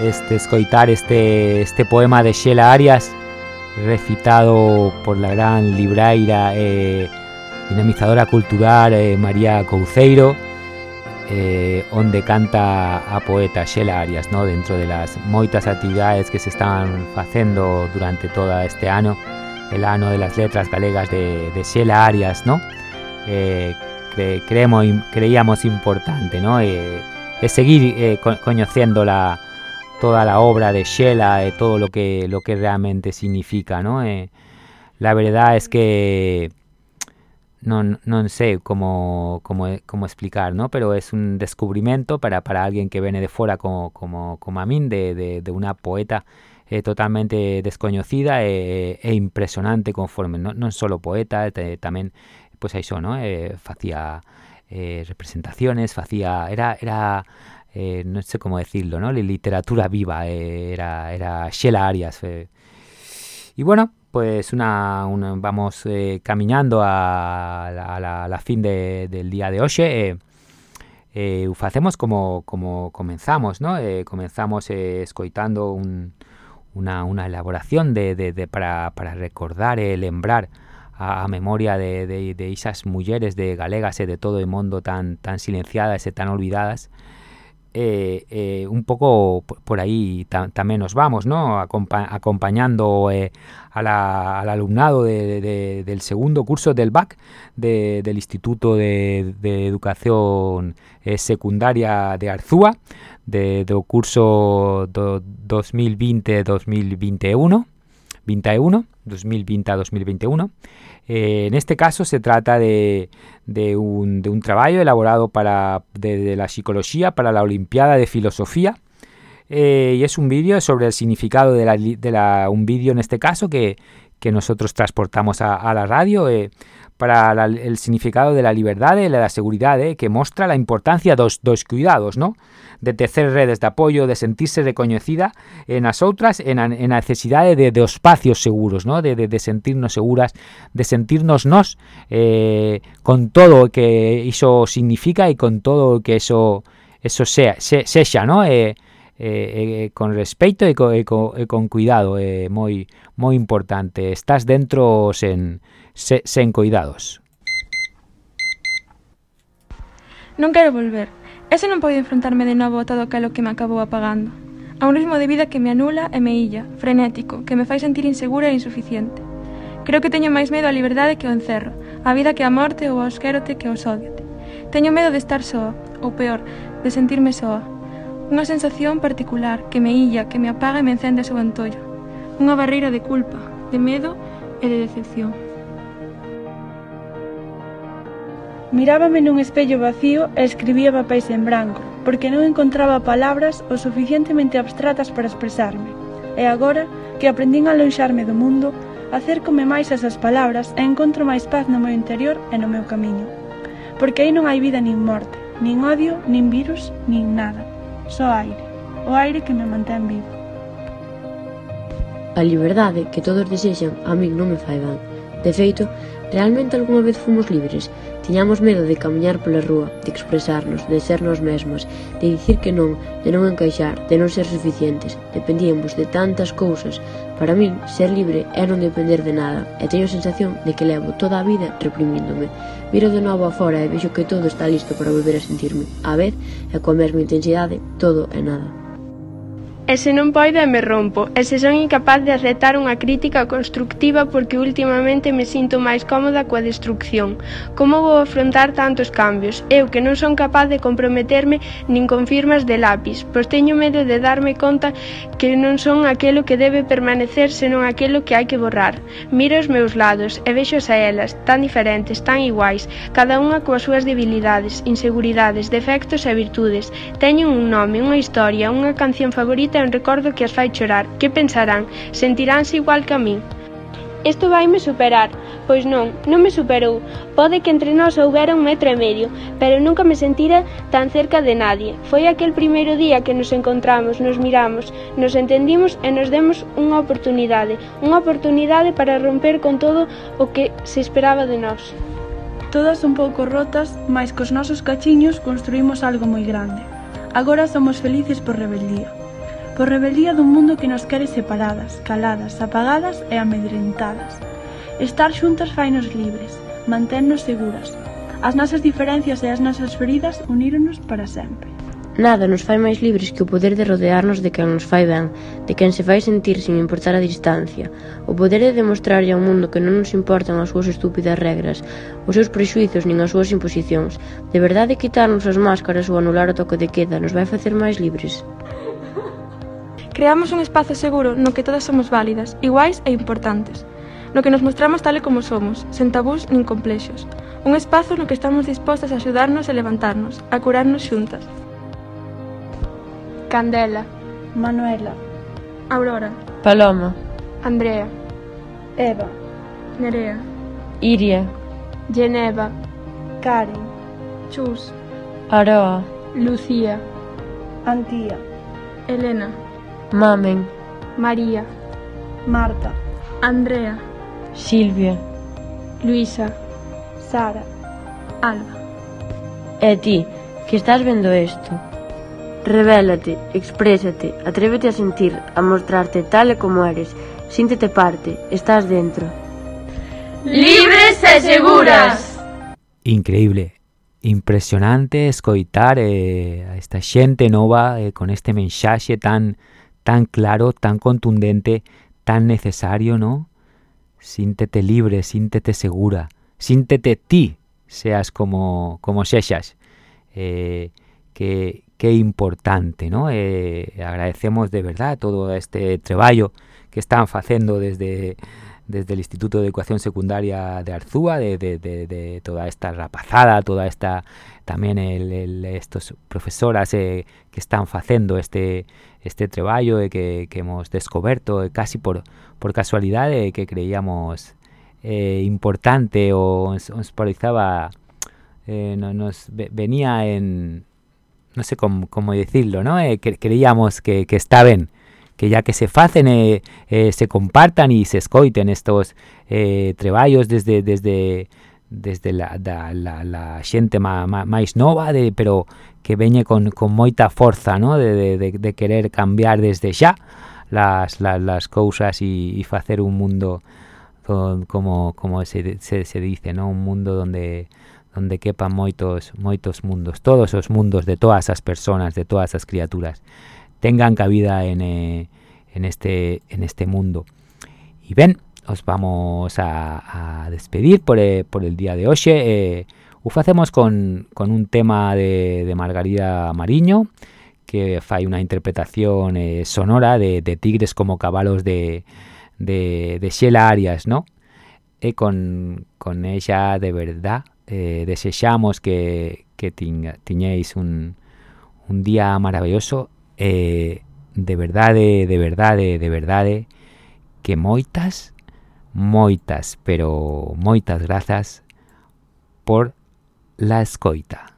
este escoitar este este poema de Xela Arias recitado por la gran libraira e dinamizadora cultural eh, María Couceiro eh, onde canta a poeta Xela Arias no? dentro de las moitas actividades que se están facendo durante todo este ano el ano de las letras galegas de, de Xela Arias no? eh, cre, creemos, creíamos importante no? eh, eh, seguir eh, co coñecendo la toda la obra de Shela, eh, todo lo que, lo que realmente significa, ¿no? La verdad es que no, no sé cómo, cómo, cómo, explicar, ¿no? Pero es un descubrimiento para, para alguien que viene de fuera como, como, como a mí, de, de una poeta eh, totalmente desconocida e, e, impresionante conforme, no, solo poeta, también, pues eso, ¿no? Eh, hacía representaciones, hacía, era, era eh, no sé cómo decirlo, ¿no? Literatura viva, eh, era, era Sheila Arias. Eh. Y bueno, pues una, vamos caminando a la fin de, del día de hoy. Eh, hacemos como, como comenzamos, ¿no? comenzamos escoitando un, una, una, elaboración de, de, para, para, recordar, lembrar a, memoria de, de, esas mujeres de galegas e de todo el mundo tan, tan silenciadas y tan olvidadas. Eh, eh, un poco por ahí ta también nos vamos, ¿no? Acompa acompañando eh, al alumnado de, de, del segundo curso del BAC de, del Instituto de, Educación Secundaria de Arzúa, de, do curso 2020-2021, 21, 2020-2021. Eh, en este caso se trata de, un, trabajo elaborado para, de, la psicología para la Olimpiada de Filosofía. Eh, y es un vídeo sobre el significado de la, un vídeo en este caso que, que nosotros transportamos a, a la radio eh, para la, el significado de la libertad y la seguridad que muestra la importancia dos, dos cuidados, ¿no? de tecer redes de apoio, de sentirse recoñecida en as outras, en a, en a de, de espacios seguros, ¿no? de, de, sentirnos seguras, de sentirnos nos eh, con todo o que iso significa e con todo o que eso, eso sea, se, ¿no? Eh, eh, eh, con respeito e, co, e, co, e con cuidado, eh, moi importante. Estás dentro sen, se, sen cuidados. Non quero volver. Ese non podo enfrontarme de novo a todo aquilo que me acabou apagando. A un ritmo de vida que me anula e me illa, frenético, que me fai sentir insegura e insuficiente. Creo que teño máis medo á liberdade que ao encerro, á vida que a morte ou aos quérote que aos odiote. Teño medo de estar soa, ou peor, de sentirme soa. Unha sensación particular que me illa, que me apaga e me encende a seu antollo. Unha barreira de culpa, de medo e de decepción. Mirábame nun espello vacío e escribía papéis en branco, porque non encontraba palabras o suficientemente abstratas para expresarme. E agora, que aprendín a lonxarme do mundo, acércome máis a esas palabras e encontro máis paz no meu interior e no meu camiño. Porque aí non hai vida nin morte, nin odio, nin virus, nin nada. Só aire. O aire que me mantén vivo. A liberdade que todos desexan a min non me fai ben. De feito, realmente algunha vez fomos libres, Tiñamos medo de camiñar pola rúa, de expresarnos, de ser nós mesmas, de dicir que non, de non encaixar, de non ser suficientes. Dependíamos de tantas cousas. Para min, ser libre é non depender de nada, e teño a sensación de que levo toda a vida reprimíndome. Miro de novo afora e vexo que todo está listo para volver a sentirme. A vez, e coa mesma intensidade, todo é nada. E se non poido e me rompo, e se son incapaz de aceptar unha crítica constructiva porque últimamente me sinto máis cómoda coa destrucción. Como vou afrontar tantos cambios? Eu que non son capaz de comprometerme nin con firmas de lápis, pois teño medo de darme conta que non son aquelo que debe permanecer senón aquelo que hai que borrar. Miro os meus lados e vexo a elas, tan diferentes, tan iguais, cada unha coas súas debilidades, inseguridades, defectos e virtudes. Teñen un nome, unha historia, unha canción favorita é un recordo que as fai chorar. Que pensarán? Sentiránse igual que a min? Isto vaime superar. Pois non, non me superou. Pode que entre nós houbera un metro e medio, pero nunca me sentira tan cerca de nadie. Foi aquel primeiro día que nos encontramos, nos miramos, nos entendimos e nos demos unha oportunidade. Unha oportunidade para romper con todo o que se esperaba de nós. Todas un pouco rotas, mais cos nosos cachiños construímos algo moi grande. Agora somos felices por rebeldía por rebelía dun mundo que nos quere separadas, caladas, apagadas e amedrentadas. Estar xuntas fainos libres, manténnos seguras. As nosas diferencias e as nosas feridas uníronos para sempre. Nada nos fai máis libres que o poder de rodearnos de quen nos fai ben, de quen se fai sentir sin importar a distancia, o poder de demostrarlle ao mundo que non nos importan as súas estúpidas regras, os seus prexuizos nin as súas imposicións. De verdade quitarnos as máscaras ou anular o toque de queda nos vai facer máis libres. Creamos un espazo seguro no que todas somos válidas, iguais e importantes, no que nos mostramos tal e como somos, sen tabús nin complexos. Un espazo no que estamos dispostas a axudarnos e levantarnos, a curarnos xuntas. Candela. Manuela. Aurora. Paloma. Andrea. Eva. Nerea. Iria. Geneva. Karen. Chus. Aroa. Lucía. Antía Elena. Mamen, María, Marta, Andrea, Silvia, Luisa, Sara, Alba. E ti, que estás vendo isto? Revélate, exprésate, atrévete a sentir, a mostrarte tal e como eres. Síntete parte, estás dentro. Libres e seguras. Increíble, impresionante escoitar eh, a esta xente nova eh, con este mensaxe tan tan claro, tan contundente, tan necesario, ¿no? Síntete libre, síntete segura, síntete ti, seas como, como sexas. Eh, que, que importante, ¿no? Eh, agradecemos de verdad todo este traballo que están facendo desde desde el Instituto de Educación Secundaria de Arzúa, de, de, de, toda esta rapazada, toda esta tamén el, estos profesoras eh, que están facendo este este traballo e que, hemos descoberto eh, casi por, por casualidade que creíamos eh, importante o nos, nos eh, nos ve- venía en no sé cómo, cómo decirlo, ¿no? Eh, creíamos que, que está ben que ya que se facen eh, eh, se compartan e se escoiten estos eh, treballos desde desde desde la, da, la, la xente má, ma, máis nova de pero que veñe con, con moita forza no? de, de, de, de querer cambiar desde xa las, las, las cousas e, e facer un mundo como, como se, se, se dice, ¿no? un mundo donde donde quepan moitos moitos mundos, todos os mundos de todas as persoas, de todas as criaturas. Tengan cabida en, eh, en este en este mundo. Y ben, os vamos a, despedir por, eh, por el día de hoxe. Eh, o facemos con, con un tema de, de Margarida Mariño, que fai unha interpretación eh, sonora de, Tigres como cabalos de, de, Xela Arias, ¿no? E con, con ella de verdad desexamos que, que tiñéis un, un día maravilloso eh, de verdade, de verdade, de verdade que moitas, moitas, pero moitas grazas por la escoita.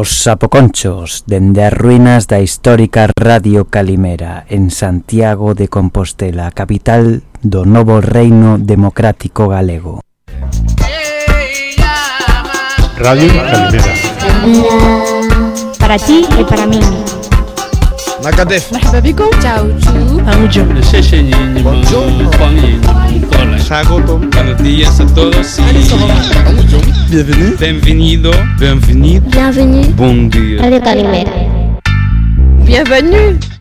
Os sapoconchos dende as ruínas da histórica Radio Calimera en Santiago de Compostela, capital do novo reino democrático galego. Radio Calimera. Para ti e para min. Chao, chao. Hola. Sagoto. Buenos días a todos y... Bienvenue. Bienvenido. Bienvenido. Bienvenue. Bon Dieu. Allez, Bienvenue.